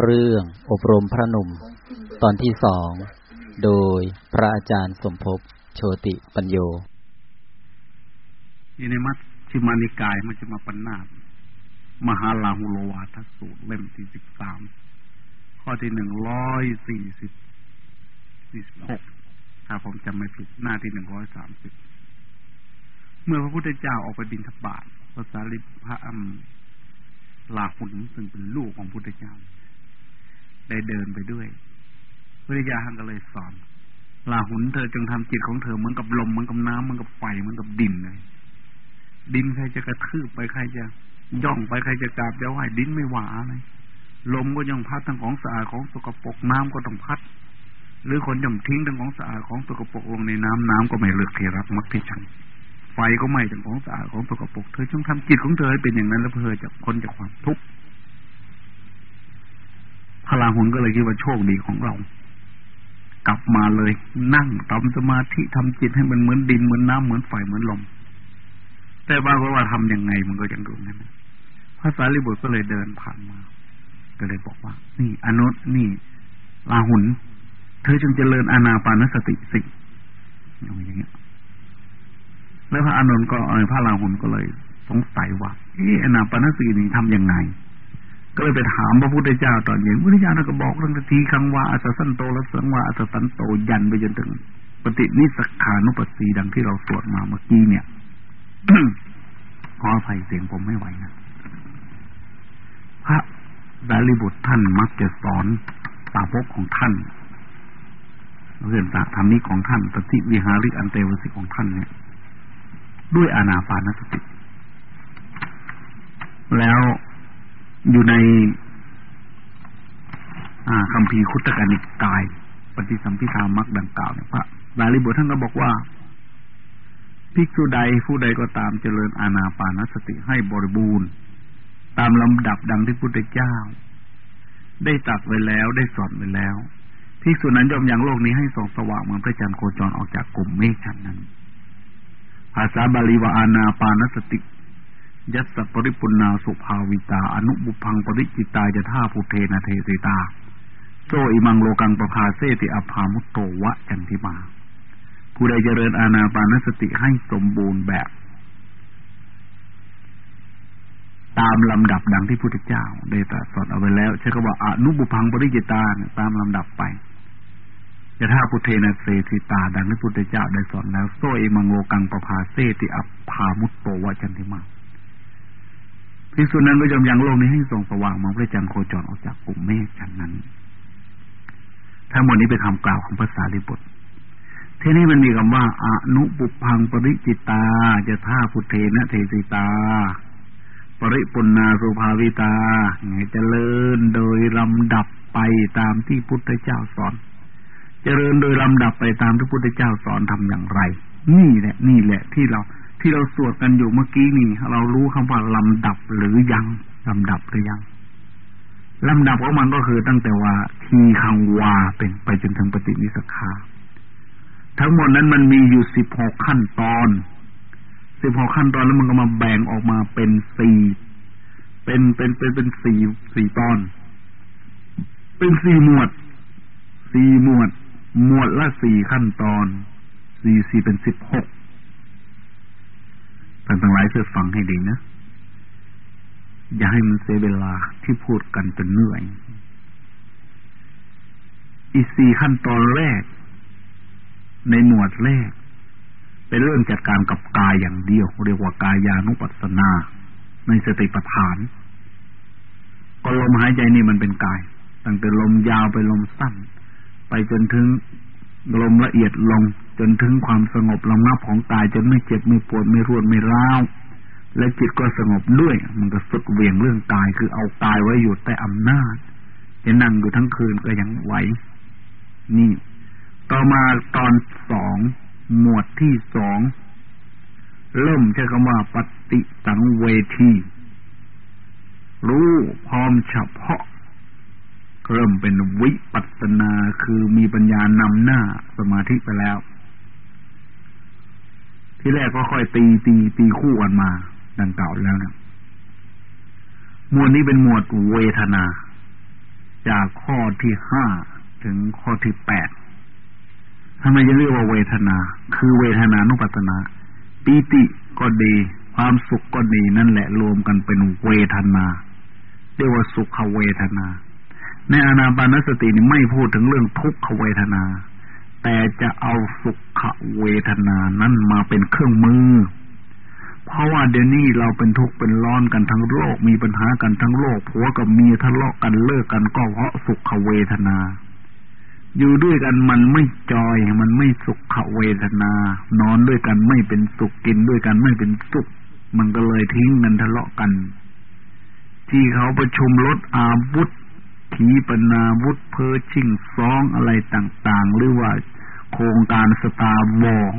เรื่องอบรมพระหนุ่ม ตอนที่สอง โดยพระอาจารย์สมภพโชติปัญโยอยู่ในมัชฌิมานิกายมัชฌิมาปัญนาตมหาลาหุโลวาทสูตรเล่มที่สิบสามข้อที่หนึ่งร้อยสี่สิบสี่สิบหกถ้าผมจำไม่ผิดหน้าที่หนึ่งร้อยสามสิบเมื่อพระพุทธเจ้าออกไปบินทบาทภาษาลิพระอัมลาหุนซึ่งเป็นลูกของพุทธเจ้า ได้เดินไปด้วยพระยาท่านก็เลยสอนลาหุนเธอจงทำจิตของเธอเหมือนกับลมเหมือนกับน้ำเหมือนกับไฟเหมือนกับดินเลย ดินใครจะกระทืบไปใครจะย่องไปใครจะกราบจะไหวดินไม่หวาเลยลมก็ย่องพัดทั้งของสะอาดของสกปรกน้ำก็ต้องพัด หรือคนย่อมทิ้งทั้งของสะอาดของสกปรกลงในน้ำน้ำก็ไม่เลือกเทรับมักที่ชังไฟก็ไหม้ทั้งของสะอาดของสกปรกเธอจงทำจิตของเธอให้เป็นอย่างนั้นแล้วเพื่อจะพ้นจากความทุกข์ พลาหุนก็เลยคิดว่าโชคดีของเรา กลับมาเลยนั่งทำสมาธิทำจิตให้มันเหมือนดินเหมือนน้ำเหมือนไฟเหมือนลม แต่บางคนว่าทํำยังไงมันก็ยังดูนั่นพระสารีบุตรก็เลยเดินผ่านมา ก็เลยบอกว่า นี่อนุนี่ลาหุนเธอจงเจริญอานาปานสติสิอย่างเงี้ยแล้วพระอานนท์ก็พระลาหุนก็เลยสงสัยว่าเอออานาปานสตินี่ทํำยังไง ก็เลยไปถามพระพุทธเจ้าตอนเย็นพระพุทธเจ้าก็บอกเรื่องทีคังวาอัศสันโตและสังวาอัศสันโตยันไปจนถึง ปฏินิสขานุปสีดังที่เราสวดมาเมื่อกี้เนี่ยขออภัยเสียงผมไม่ไหวนะพระดาลิบุตรท่านมักจะสอนสาวกของท่านเรื่องธรรมนี้ของท่านปฏิวิหาริอันเตวสิของท่านเนี่ย ด้วยอานาปานสติแล้ว อยู่ในคำพีคุตกานิกาย ปฏิสัมพิธามักดังกล่าวเนี่ยพระบาลีบุตรท่านก็บอกว่าภิกษุใดผู้ใดก็ตามเจริญอาณาปานสติให้บริบูรณ์ ตามลำดับดังที่พุทธเจ้า ได้ตัดไว้แล้วได้สอนไว้แล้วภิกษุนั้นยอมอย่างโลกนี้ให้ส่องสว่างเหมือนพระจันทร์โคจรออกจากกลุ่มเมฆชั้นนั้น ภาษาบาลีว่าอาณาปานสติ ยัสปริปุนาสุภาวิตา อนุบุพังปริจิตายะท่าภูเทนเทสิตาโซอิมังโลกังประภาเสติอภามุตโตวะจันทิมา ผู้ใดเจริญอาณาปานสติให้สมบูรณ์แบบ ตามลำดับดังที่พุทธเจ้า ได้ตรัสสอนเอาไว้แล้วใช้คำว่าอนุบุพังปริจิตาตามลำดับไปจะท่าพุเทนะเสติตา ดังที่พุทธเจ้าได้สอนแล้ว โซอิมังโลกังประภาเสติอภามุตโตวะจันทิมา ภิกษุนั้นก็ยอมยังโลกนี้ให้ส่องสว่างมองพระจันทร์โคจรออกจากกลุ่มเมฆชั้นนั้นทั้งหมดนี้เป็นคำกล่าวของภาษาลิบุตรทีนี้มันมีคำว่าอนุปุพังปริจิตา จะท่าพุเทนะเทสิตา ปริปุนาสุภาวิตาไงเจริญโดยลำดับไปตามที่พุทธเจ้าสอน เจริญโดยลำดับไปตามที่พุทธเจ้าสอนทำอย่างไร นี่แหละ นี่แหละที่เรา ที่เราสวดกันอยู่เมื่อกี้นี่ เรารู้คำว่าลำดับหรือยังลำดับหรือยังลำดับของมันก็คือตั้งแต่ว่าทีคังวาเป็นไปจนถึงปฏิวิสขาทั้งหมดนั้นมันมีอยู่สิบหกขั้นตอนสิบหกขั้นตอนแล้วมันก็มาแบ่งออกมาเป็นสี่เป็นเป็นเป็นเป็นสี่สี่ตอน เป็นสี่หมวดสี่หมวด หมวดละสี่ขั้นตอนสี่สี่เป็นสิบหก ท่านทั้งหลายเพื่อฟังให้ดีนะ อย่าให้มันเสียเวลาที่พูดกันจนเหนื่อย อีสี่ขั้นตอนแรก ในหมวดแรก เป็นเรื่องจัดการกับกายอย่างเดียว เรียกว่ากายานุปัสสนา ในสติปัฏฐาน ก็ลมหายใจนี่มันเป็นกาย ตั้งแต่ลมยาวไปลมสั้น ไปจนถึง ลมละเอียดลงจนถึงความสงบลงนับของกายจนไม่เจ็บไม่ปวดไม่รวนไม่ร้าว และจิตก็สงบด้วย มันก็สุดเวียงเรื่องกายคือเอากายไว้อยู่ใต้อำนาจจะนั่งอยู่ทั้งคืนก็ยังไหวนี่ ต่อมาตอนสองหมวดที่สองเริ่มใช้คำว่าปฏิสังเวที รู้พร้อมเฉพาะ เริ่มเป็นวิปัสนาคือมีปัญญานำหน้าสมาธิไปแล้ว ที่แรกก็ค่อยตีตีตีคู่กันมา ดังเก่าแล้วนะหมวดนี้เป็นหมวดเวทนา จากข้อที่ห้าถึงข้อที่แปดทำไมจะเรียกว่าเวทนา คือเวทนานุปัตนาปีติก็ดี ความสุขก็ดีนั่นแหละรวมกันเป็นเวทนา เรียกว่าสุขเวทนา ในอนาปานสตินี่ไม่พูดถึงเรื่องทุกขเวทนา แต่จะเอาสุขเวทนานั้นมาเป็นเครื่องมือ เพราะว่าเดี๋ยวนี้เราเป็นทุกข์เป็นร้อนกันทั้งโลกมีปัญหากันทั้งโลกผัวกับเมียทะเลาะกันเลิกกันก็เพราะสุขเวทนา อยู่ด้วยกันมันไม่จอยมันไม่สุขเวทนา นอนด้วยกันไม่เป็นสุขกินด้วยกันไม่เป็นสุข มันก็เลยทิ้งกันทะเลาะกัน ที่เขาประชุมลดอาวุธ ขีปนาวุธเพอชิงซองอะไรต่างๆ หรือว่าโครงการสตาร์วอง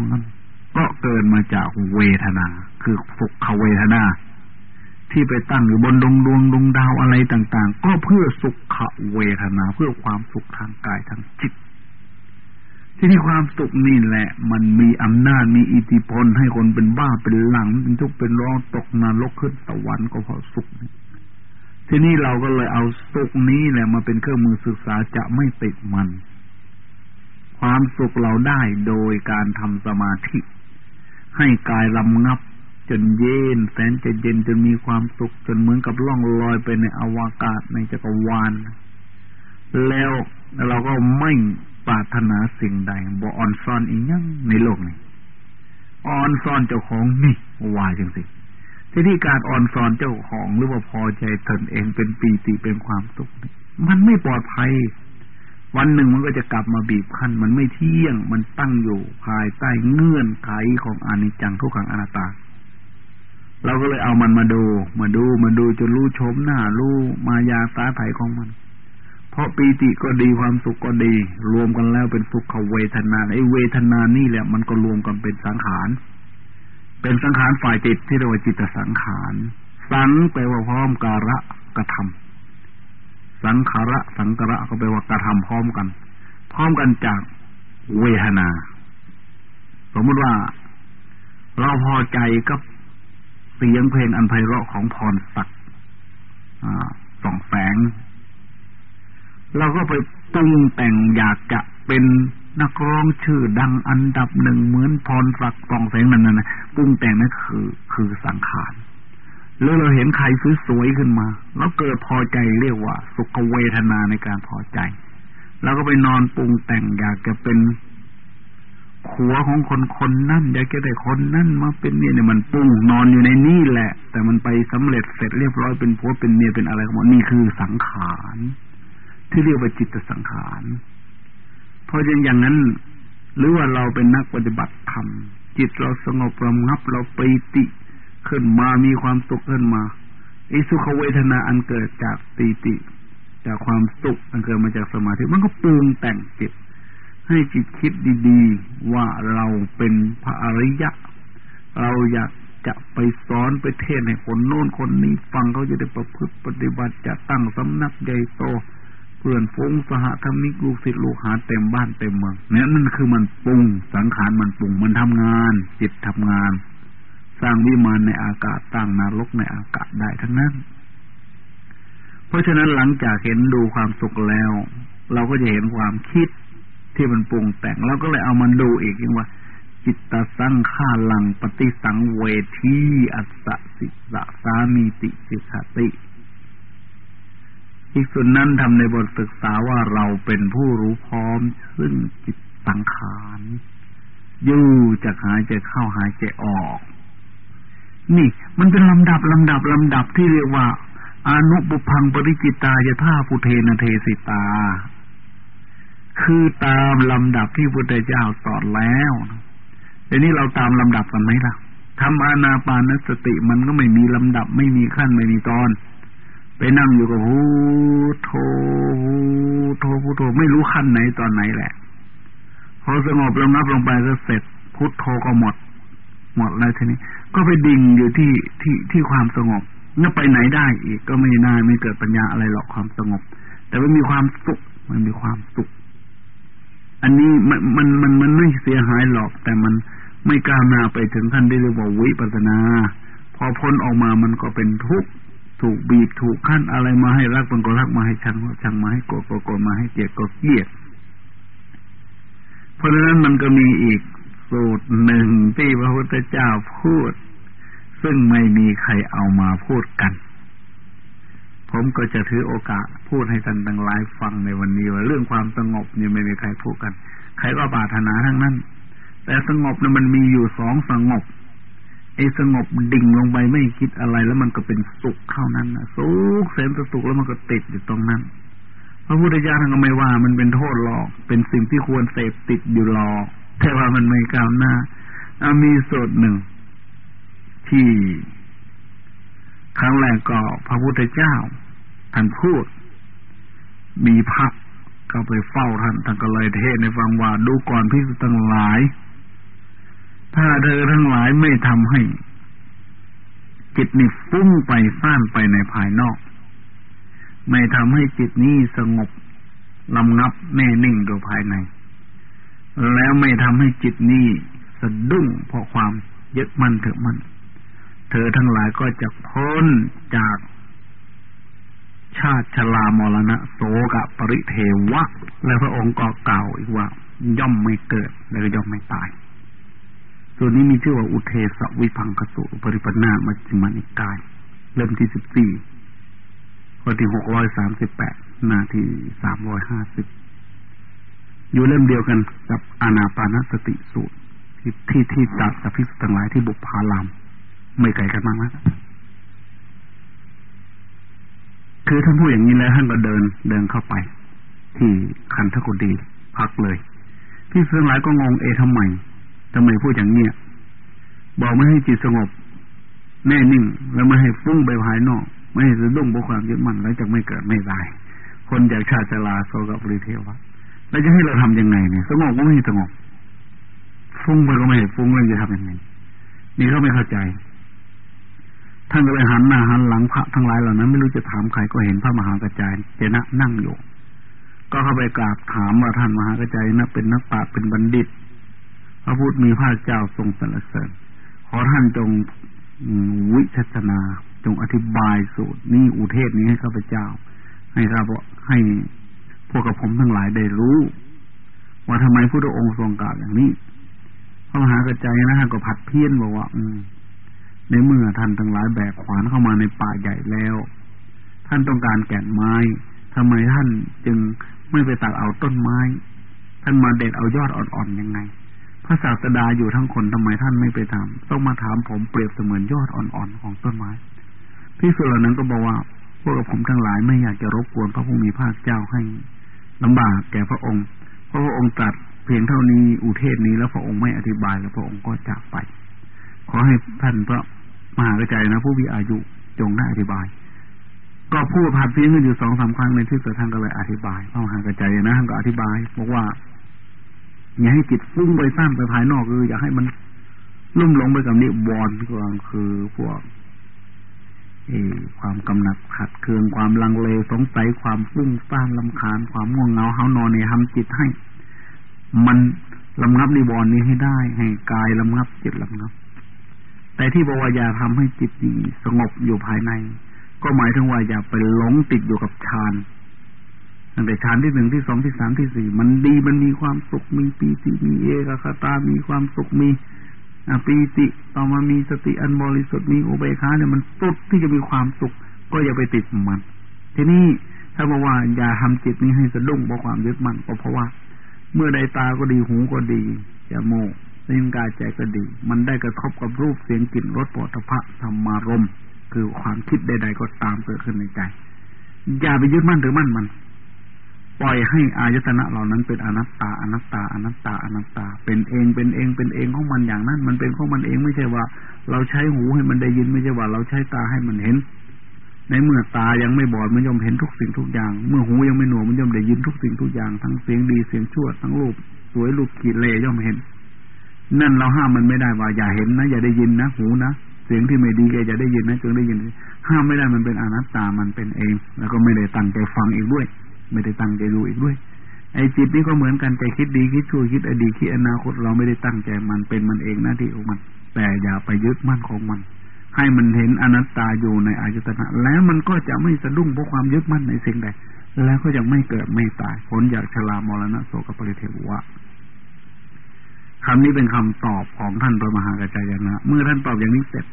ก็เกิดมาจากเวทนา คือสุขเวทนา ที่ไปตั้งอยู่บนดวงดวงดวงดาวอะไรต่าง ๆ ก็เพื่อสุขเวทนา เพื่อความสุขทางกายทางจิต ที่นี่ความสุขนี่แหละ มันมีอำนาจมีอิทธิพลให้คนเป็นบ้าเป็นหลัง เป็นทุกข์เป็นร้อนตกนรกขึ้นตะวันก็เพราะสุขนี่ ทีนี้เราก็เลยเอาสุขนี้แหละมาเป็นเครื่องมือศึกษาจะไม่ติดมัน ความสุขเราได้โดยการทำสมาธิ ให้กายลำงับจนเย็นแสนจะเย็นจนมีความสุขจนเหมือนกับล่องลอยไปในอวกาศในจักรวาล แล้วเราก็ไม่ปรารถนาสิ่งใดบ่ออนซ่อนอีกยังในโลกนี้ออนซ่อนเจ้าของนี่ว่าจังสิ ที่ที่การอ่อนสอนเจ้าของหรือว่าพอใจตนเองเป็นปีติเป็นความสุขมันไม่ปลอดภัย วันหนึ่งมันก็จะกลับมาบีบคั้น มันไม่เที่ยง มันตั้งอยู่ภายใต้เงื่อนไขของอนิจจังทุกขังอนัตตา เราก็เลยเอามันมาดู มาดูมาดูจนรู้ชมหน้ารู้มายาสาไถของมัน เพราะปีติก็ดีความสุขก็ดี รวมกันแล้วเป็นสุขเวทนาไอ้เวทนานี่แหละ มันก็รวมกันเป็นสังขาร เป็นสังขารฝ่ายจิตที่เรียกว่าจิตสังขาร สังแปลว่าพร้อมการะกระทำสังขาระสังกระก็แปลว่ากระทำพร้อมกัน พร้อมกันจากเวทนา สมมติว่าเราพอใจกับเสียงเพลงอันไพเราะของพรศักดิ์ส่องแสงเราก็ไปปรุงแต่งอยากจะเป็น นักร้องชื่อดังอันดับหนึ่งเหมือนพรศักดิ์กองแสงนั่นนะปรุงแต่งนั่นคือ คือสังขารแล้วเราเห็นใครสวยๆขึ้นมา แล้วเกิดพอใจเรียกว่า สุขเวทนาในการพอใจ แล้วก็ไปนอนปรุงแต่งอยากจะเป็นขัวของคนคนนั่นอยากจะได้คนนั่นมาเป็นเมียเนี่ยมันปรุงนอนอยู่ในนี่แหละ แต่มันไปสำเร็จเสร็จเรียบร้อยเป็นผัวเป็นเมียเป็นอะไรของมันนี่คือสังขาร ที่เรียกว่าจิตสังขาร พราะอย่างนั้น หรือว่าเราเป็นนักปฏิบัติธรรมจิตเราสงบระงับเราปีติขึ้นมามีความสุขขึ้นมาไอ้สุขเวทนาอันเกิดจากปีติ จากความสุขอันเกิดมาจากสมาธิมันก็ปรุงแต่งจิต ให้จิตคิดดีๆ ว่าเราเป็นพระอริยะ เราอยากจะไปสอนไปเทศให้คนโน้นคนนี้ฟังเขาจะได้ประพฤติปฏิบัติจะตั้งสำนักใหญ่โต เพื่อนฟงสหธรรมิกลูกศิษย์ลูกหาเต็มบ้านเต็มเมืองเนี่ยนั่นคือมันปรุงสังขารมันปรุงมันทำงาน จิตทำงาน สร้างวิมานในอากาศตั้งนรกในอากาศได้ทั้งนั้น เพราะฉะนั้นหลังจากเห็นดูความสุขแล้ว เราก็จะเห็นความคิดที่มันปรุงแต่งเราก็เลยเอามันดูอีกว่า จิตตสังขาลังปฏิสังเวทีอัสสิสะสามีติสิกติ อีกส่วนนั้นทำในบทศึกษาว่าเราเป็นผู้รู้พร้อม ซึ่งจิตสังขารยู่จากหายใจเข้าหายใจออก นี่ มันเป็นลำดับลำดับลำดับที่เรียกว่าอนุบุพังปริจิตายท่าพุเทนเทสิตา คือตามลำดับที่พุทธเจ้าสอนแล้วทีนี้เราตามลำดับกันไหมล่ะทำอานาปานสติมันก็ไม่มีลำดับไม่มีขั้นไม่มีตอน นั่งอยู่กับหูโทหูโทพุทโธไม่รู้ขั้นไหนตอนไหนแหละ พอสงบระงับลงไปก็เสร็จพุทโธก็หมด หมดแล้วทีนี้ ก็ไปดิ่งอยู่ที่ที่ที่ความสงบนั่ไปไหนได้อีก ก็ไม่น่าไม่เกิดปัญญาอะไรหรอกความสงบ แต่มันมีความสุขมันมีความสุข อันนี้มันมันมันมันไม่เสียหายหรอก แต่มันไม่ก้าวหน้าไปถึงขั้นที่เรียกว่าวิปัสนา พอพ้นออกมามันก็เป็นทุกข์ ถูกบีบถูกขั้นอะไรมาให้รักมันก็รักมาให้ชังชังมาให้โกรธก็โกรธมาให้เกลียดก็เกลียด เพราะฉะนั้นมันก็มีอีกสูตรหนึ่งที่พระพุทธเจ้าพูด ซึ่งไม่มีใครเอามาพูดกัน ผมก็จะถือโอกาสพูดให้ท่านทั้งหลายฟังในวันนี้ว่าเรื่องความสงบนี่ไม่มีใครพูดกัน ใครก็ปรารถนาทั้งนั้น แต่สงบเนี่ยมันมีอยู่สองสงบ ไอ้สงบดิ่งลงไปไม่คิดอะไร แล้วมันก็เป็นสุขเท่านั้นนะสุขแสนสุขแล้วมันก็ติดอยู่ตรงนั้น พระพุทธเจ้าท่านก็ไม่ว่ามันเป็นโทษหรอก เป็นสิ่งที่ควรเสพติดอยู่หรอกแต่ว่ามันไม่ก้าวหน้ามีสูตรหนึ่ง ที่ครั้งแรกก็พระพุทธเจ้าท่านพูด มีพระก็ไปเฝ้าท่านท่านก็เลยเทศในฟังว่าดูก่อนพิสุทั้งหลาย ถ้าเธอทั้งหลายไม่ทำให้ จิตนี่ฟุ้งไปซ่านไปในภายนอก ไม่ทำให้จิตนี้สงบลำงับแน่นิ่งโดยภายใน แล้วไม่ทำให้จิตนี้สะดุ้งเพราะความยึดมั่นถือมั่นเธอทั้งหลายก็จะพ้นจากชาติชลามรณะโสกะปริเทวะ และพระองค์ก็กล่าวอีกว่า ย่อมไม่เกิด และย่อมไม่ตาย ส่วนนี้มีชื่อว่าอุเทสวิพังคสุปริปนามัจจิมานิกายเริ่มที่สิบสี่ข้อที่หกร้อยสามสิบแปดนาทีสามร้อยห้าสิบอยู่เล่มเดียวกันกับอานาปานสติสูตร ที่ที่ที่ตัดสัพพิสุทั้งหลายที่บุพาลาม ไม่ไกลกันมากนะคือท่านพูดอย่างนี้แล้วท่านก็เดินเดินเข้าไป ที่คันทกุดีพักเลยพี่เสื่องหลายก็งงเอทำไม ทำไมพูดอย่างเนี้ยบอกไม่ให้จิตสงบ แน่นิ่ง แล้วไม่ให้ฟุ้งไปภายนอก ไม่ให้สะดุ้งเพราะความยึดมั่นแล้วจะไม่เกิดไม่ตายคนจากชาติลาโซกับปริเทวะแล้วจะให้เราทํำยังไงเนี่ยสงบก็ไม่สงบฟุ้งไปก็ไม่ให้ฟุ้งแล้วจะทำยังไงนี่เขาไม่เข้าใจ ท่านก็เลยหันหน้าหันหลังพระทั้งหลายเหล่านั้น ไม่รู้จะถามใครก็เห็นพระมหากระจายเจนะนั่งอยู่ ก็เข้าไปกราบถามว่าท่านมหากระจายนะเป็นนักปราชญ์เป็นบัณฑิต พระพุทธมีพระเจ้าทรงสรรเสริญขอท่านจงวิชัชนาจงอธิบายสูตรนี้อุเทศนี้ให้ข้าพเจ้า ให้ข้าพให้พวกกับผมทั้งหลายได้รู้ ว่าทำไมพระองค์ทรงกล่าวอย่างนี้พระมหากระจายนะฮะก็ผัดเพี้ยนบอกว่า อืม ในเมื่อท่านทั้งหลายแบกขวานเข้ามาในป่าใหญ่แล้ว ท่านต้องการแก่นไม้ทำไมท่านจึงไม่ไปตัดเอาต้นไม้ ท่านมาเด็ดเอายอดอ่อนๆยังไง พระศาสดาอยู่ทั้งคนทำไมท่านไม่ไปทำต้องมาถามผมเปรียบเสมือนยอดอ่อนๆของต้นไม้พี่สุรนั้นก็บอกว่า พวกผมทั้งหลายไม่อยากจะรบกวนพระผู้มีพระเจ้าให้ลำบากแก่พระองค์ เพราะพระองค์ตรัสเพียงเท่านี้อุเทศนี้แล้วพระองค์ไม่อธิบายแล้วพระองค์ก็จากไป ขอให้ท่านพระมหากระจายนะ ผู้มีอายุจงได้อธิบาย ก็พูดผ่านเพียงกันอยู่สองสาครั้งในที่สุดท่านก็เลยอธิบายพระมหากระจายนะท่านก็อธิบายบอกว่า อย่าให้จิตฟุ้งไปสร้างไปภายนอกคืออย่าให้มันลุ่มหลงไปกับนิวรณ์ก็คือพวกความกำหนัดขัดเคืองความลังเลสงสัยความฟุ้งซ่านลำคาญความง่วงเหงาเฮานอนในทำจิตให้ มันลำงับนิวรณ์นี้ให้ได้ ให้กายลำงับจิตลำงับ แต่ที่บอกว่าอย่าทำให้จิตดีสงบอยู่ภายใน ก็หมายถึงว่าอย่าไปหลงติดอยู่กับฌาน ตั้งแต่ฌานที่หนึ่งที่สองที่สามที่สี่มันดีมันมีความสุขมีปีติมีเอกคตา มีความสุขมีปีติต่อมามีสติอันบริสุทธิ์มีอุเบกขาเนี่ยมันสุดที่จะมีความสุข ก็อย่าไปติดมัน ทีนี้ถ้าบอกว่าอย่าทำจิตนี้ให้สะดุ้งเพราะความยึดมั่นก็เพราะว่า เมื่อใดตาก็ดีหูก็ดีจะโมลิ้นกายใจก็ดี มันได้กระทบกับรูปเสียงกลิ่นรสปฐพะธรรมารมคือความคิดใด ๆ ก็ตามเกิดขึ้นในใจ อย่าไปยึดมั่นหรือมั่นมัน ปล่อยให้อายตนะเหล่านั้นเป็นอนัตตาอนัตตาอนัตตาอนัตตา เป็นเองเป็นเองเป็นเองของมันอย่างนั้น มันเป็นของมันเองไม่ใช่ว่า เราใช้หูให้มันได้ยินไม่ใช่ว่า เราใช้ตาให้มันเห็น ในเมื่อตายังไม่บอดมันย่อมเห็นทุกสิ่งทุกอย่าง เมื่อหูยังไม่หนวกมันย่อมได้ยินทุกสิ่งทุกอย่างทั้งเสียงดีเสียงชั่วทั้งรูปสวยรูปขีดเลย่อมเห็น นั่นเราห้ามมันไม่ได้ว่าอย่าเห็นนะอย่าได้ยินนะหูนะเสียงที่ไม่ดีแกจะได้ยินนะจงได้ยิน ห้ามไม่ได้มันเป็นอนัตตามันเป็นเอง แล้วก็ไม่ได้ตั้งใจฟังอีกด้วย ไม่ได้ตั้งใจดูอีกด้วย ไอ้จิตนี่ก็เหมือนกันใจคิดดีคิดชั่วคิดอดีตคิดอนาคตเราไม่ได้ตั้งใจมันเป็นมันเองหน้าที่ของมัน แต่อย่าไปยึดมั่นของมัน ให้มันเห็นอนัตตาอยู่ในอายตนะแล้วมันก็จะไม่สะดุ้งเพราะความยึดมั่นในสิ่งใดแล้วก็ยังไม่เกิดไม่ตายผลจากชรามรณะโสกปริเทวะคำนี้เป็นคำตอบของท่านพระมหากระจายนะ เมื่อท่านตอบอย่างนี้เสร็จ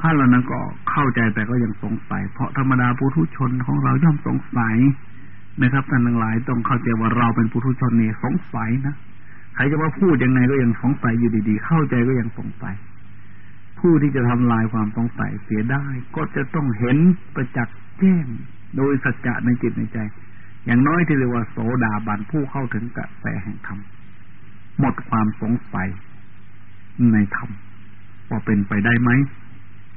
ท่านเหล่านั้นก็เข้าใจแต่ก็ยังสงสัย เพราะธรรมดาปุถุชนของเราย่อมสงสัยนะครับท่านทั้งหลายต้องเข้าใจว่าเราเป็นปุถุชนนี่สงสัยนะใครจะมาพูดยังไงก็ยังสงสัยอยู่ดีๆ เข้าใจก็ยังสงสัยผู้ที่จะทำลายความสงสัยเสียได้ ก็จะต้องเห็นประจักษ์แจ้งโดยสัจจะในจิตในใจ อย่างน้อยที่เรียกว่าโสดาบันผู้เข้าถึงกระแสแห่งธรรมหมดความสงสัยในธรรมว่าเป็นไปได้ไหม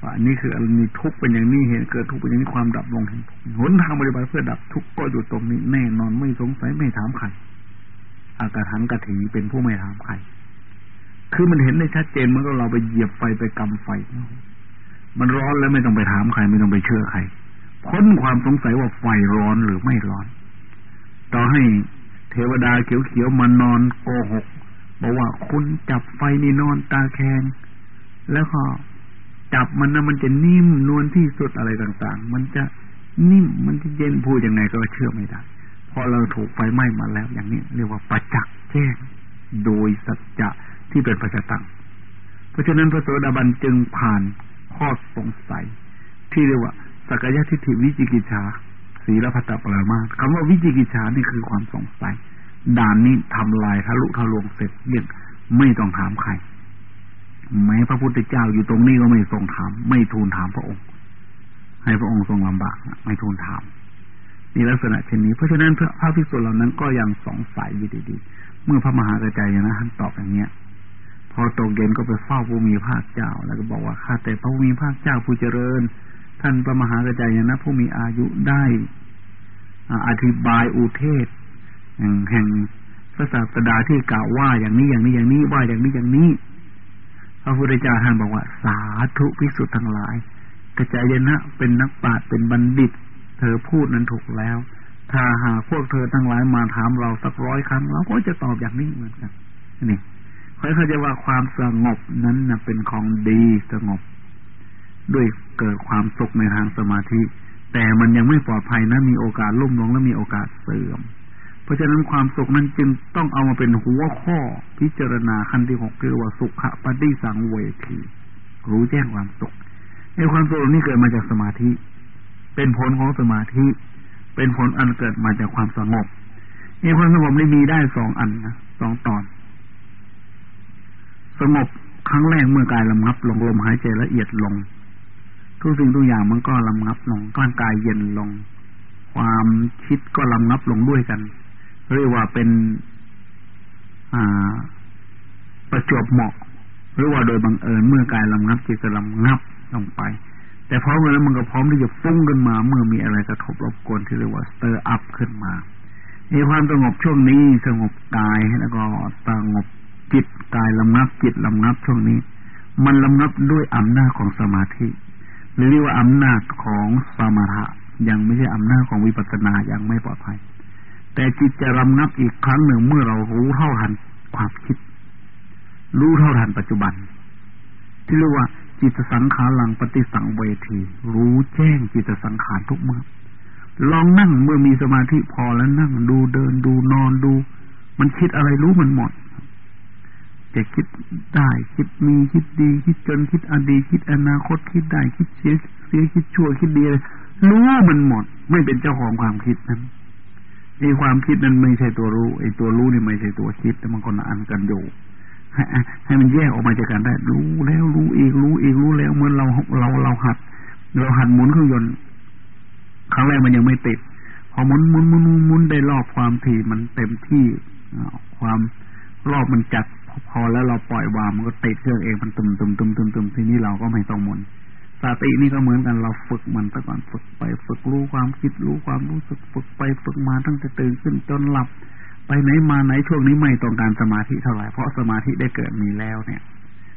ว่านนี้คือมีทุกข์เป็นอย่างนี้เห็นเกิดทุกข์เป็นอย่างนี้ความดับลงแห่งทุกข์หนทางปฏิบัติเพื่อดับทุกข์ก็อยู่ตรงนี้แน่นอนไม่สงสัยไม่ถามใครอากาถังกะถีเป็นผู้ไม่ถามใครคือมันเห็นได้ชัดเจนเมื่อเราไปเหยียบไฟไปกำไฟ มันร้อนแล้วไม่ต้องไปถามใคร ไม่ต้องไปเชื่อใครพ้นความสงสัยว่าไฟร้อนหรือไม่ร้อน ต่อให้เทวดาเขียวๆมานอนโกหกบอกว่าคุณจับไฟนี่นอนตาแข็งแล้วก็ จับมันนะมันจะนิ่มนวลที่สุดอะไรต่าง ๆ มันจะนิ่มมันจะเย็นพูดยังไงก็เชื่อไม่ได้พอเราถูกไฟไหม้มาแล้ว อย่างนี้เรียกว่าประจักษ์แจ้งโดยสัจจะที่เป็นปัจจตังเพราะฉะนั้นพระโสดาบันจึงผ่านข้อสงสัย ที่เรียกว่าสักยะทิฏฐิวิจิกิจฉาศีลพัตตปรามาคำว่าวิจิกิจฉานี่คือความสงสัย ด่านนี้ทำลายทะลุทะลวงเสร็จเรียกไม่ต้องถามใคร แม้พระพุทธเจ้าอยู่ตรงนี้ก็ไม่ทรงถาม ไม่ทูลถามพระองค์ ให้พระองค์ทรงลำบากไม่ทูลถามนี่ลักษณะเช่นนี้ เพราะฉะนั้นพระพระภิกษุเหล่านั้นก็ยังสงสัยอยู่ดีๆ เมื่อพระมหากระจายนะท่านตอบอย่างเนี้ย พอตกเย็นก็ไปเฝ้าผู้มีภาคเจ้า แล้วก็บอกว่าข้าแต่พระผู้มีภาคเจ้าผู้เจริญ ท่านพระมหากระจายนะผู้มีอายุได้อธิบายอุเทศแห่งพระศาสดาที่กล่าวว่าอย่างนี้อย่างนี้อย่างนี้ว่าอย่างนี้อย่างนี้ ระพุทธเจ้าท่านบอกว่า สาธุพิสุทธ์ทั้งหลายกระจายนะเป็นนักปราชญ์เป็นบัณฑิต เธอพูดนั้นถูกแล้ว ถ้าหากพวกเธอทั้งหลายมาถามเราสักร้อยครั้งเราก็จะตอบอย่างนี้เหมือนกันนี่เขาเขาใจว่าความสงบนั้นนะเป็นของดีสงบ ด้วยเกิดความสุขในทางสมาธิ แต่มันยังไม่ปลอดภัยนะมีโอกาสล่มลงและมีโอกาสเสื่อม เพราะฉะนั้นความสุขนั้นจึงต้องเอามาเป็นหัวข้อพิจารณาขั้นที่หกคือว่าสุขะปฏิสังเวทีรู้แจ้งความสุขในความสุขนี้เกิดมาจากสมาธิ เป็นผลของสมาธิ เป็นผลอันเกิดมาจากความสงบในความสงบนี้มีได้สองอันนะสองตอน สงบครั้งแรกเมื่อกายลำงับลงลมหายใจละเอียดลง ทุกสิ่งทุกอย่างมันก็ลำงับลงร่างกายเย็นลง ความคิดก็ลำงับลงด้วยกัน เรียกว่าเป็นประจวบเหมาะ หรือว่าโดยบังเอิญเมื่อกายลำงับจิตจะลำงับลงไป แต่พร้อมกันแล้วมันก็พร้อมที่จะฟุ้งขึ้นมา เมื่อมีอะไรกระทบรบกวนที่เรียกว่า stir up ขึ้นมาในความสงบช่วงนี้สงบกายแล้วก็สงบจิตกายลำงับจิตลำงับช่วงนี้ มันลำงับด้วยอำนาจของสมาธิ หรือเรียกว่าอำนาจของสมถะยังไม่ใช่อำนาจของวิปัสสนายังไม่ปลอดภัย แต่จิตจะรำนับอีกครั้งหนึ่งเมื่อเรารู้เท่าทันความคิด รู้เท่าทันปัจจุบัน ที่เรียกว่าจิตสังขารหลังปฏิสังเวทีรู้แจ้งจิตสังขารทุกเมื่อลองนั่งเมื่อมีสมาธิพอแล้วนั่งดูเดินดูนอนดู มันคิดอะไรรู้มันหมดจะคิดได้คิดมีคิดดี คิดจนคิดอดีตคิดอนาคตคิดได้คิดเสียเสียคิดชั่วคิดดีรู้มันหมด ไม่เป็นเจ้าของความคิดนั้น ไอ้ความคิดนั้นไม่ใช่ตัวรู้ไอ้ตัวรู้นี่ไม่ใช่ตัวคิดแต่มันคนละอันกันอยู่ให้ให้มันแยกออกมาจากกันได้ รู้แล้วรู้อีกรู้อีกรู้แล้วเหมือนเราเราเราหัด เราหัดหมุนเครื่องยนต์ครั้งแรกมันยังไม่ติด พอหมุนหมุนหมุนหมุนได้รอบความถี่มันเต็มที่ความรอบมันจัดพอแล้วเราปล่อยวางมันก็ติดเครื่องเองมันตุ่มตุ่มตุ่มตุ่มตุ่มทีนี้เราก็ไม่ต้องหมุน สตินี่ก็เหมือนกันเราฝึกมันตะก่อนฝึกไปฝึกรู้ความคิดรู้ความรู้สึกฝึกไปฝึกมาตั้งแต่ตื่นขึ้นจนหลับ ไปไหนมาไหนช่วงนี้ไม่ต้องการสมาธิเท่าไหร่เพราะสมาธิได้เกิดมีแล้วเนี่ย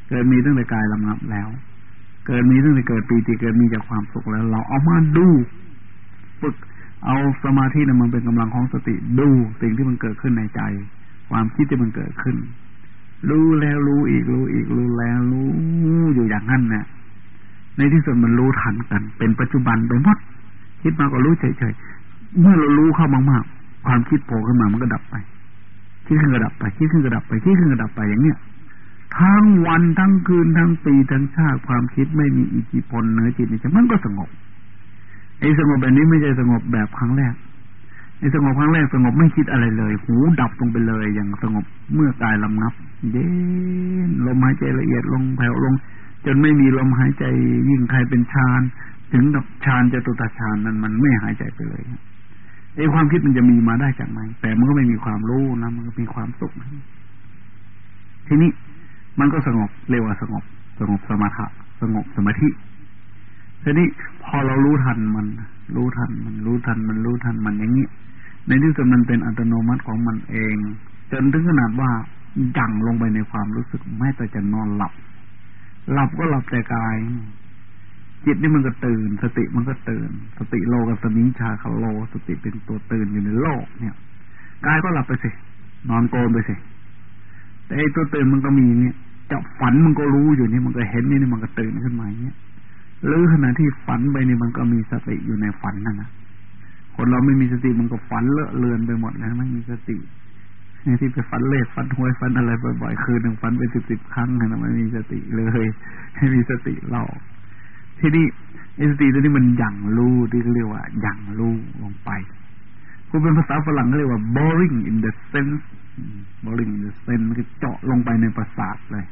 เกิดมีตั้งแต่กายลำงับแล้ว เกิดมีตั้งแต่เกิดปีติเกิดมีจากความสุขแล้ว เราเอามาดูฝึกเอาสมาธินั้นมันเป็นกำลังของสติดูสิ่งที่มันเกิดขึ้นในใจ ความคิดที่มันเกิดขึ้น รู้แล้วรู้อีกรู้อีกรู้แล้วรู้อยู่อย่างนั้นเนะ ในที่สุดมันรู้ทันกัน เป็นปัจจุบันไปหมดคิดมาก็รู้เฉยๆเมื่อเรารู้เข้ามากๆความคิดโผล่ขึ้นมามันก็ดับไปคิดขึ้นก็ดับไปคิดขึ้นก็ดับไปคิดขึ้นก็ดับไปอย่างเนี้ยทั้งวันทั้งคืนทั้งปีทั้งชาติความคิดไม่มีอิทธิพลเหนือจิตในใจมันก็สงบไอ้สงบแบบนี้ไม่ใช่สงบแบบครั้งแรกไอ้สงบครั้งแรกสงบไม่คิดอะไรเลย หูดับลงไปเลยอย่างสงบเมื่อกายลำนับ เย็นลมหายใจละเอียดลงแผ่วลง จนไม่มีลมหายใจยิ่งใครเป็นฌานถึงกับฌานจะตุตฌานนั้นมันไม่หายใจไปเลยไอ้ความคิดมันจะมีมาได้จากไหนแต่มันก็ไม่มีความรู้นะมันก็มีความสุขทีนี้มันก็สงบเรียกว่าสงบ สงบสมาธิสงบสมาธิทีนี้พอเรารู้ทันมัน รู้ทันมัน รู้ทันมันรู้ทันมันอย่างนี้ในที่สุดมันเป็นอัตโนมัติของมันเอง จนถึงขนาดว่ายั่งลงไปในความรู้สึกแม้แต่จะนอนหลับ หลับก็หลับแต่กาย จิตนี่มันก็ตื่น สติมันก็ตื่น สติโลกับสมิงชาคาโล สติเป็นตัวตื่นอยู่ในโลกเนี่ยกายก็หลับไปสินอนโกนไปสิแต่ไอ้ตัวตื่นมันก็มีเนี่ยจะฝันมันก็รู้อยู่นี่มันก็เห็นนี่มันก็ตื่นขึ้นมาเงี้ยหรือขณะที่ฝันไปนี่มันก็มีสติอยู่ในฝันนั่นนะคนเราไม่มีสติมันก็ฝันเลอะเลือนไปหมดแล้วไม่มีสติ ที่ไปฝันเลขฝันหวยฝันอะไรบ่อยๆคืนหนึ่งฝันไปสิบสิบครั้งนะไม่มีสติเลยให้มีสติเราที่นี่สติตัวนี้มันหยั่งรู้ที่เรียกว่าหยั่งรู้ลงไปคูเป็นภาษาฝรั่งก็เรียกว่า boring in the sense boring in the sense มันก็เจาะลงไปในประสาทเลย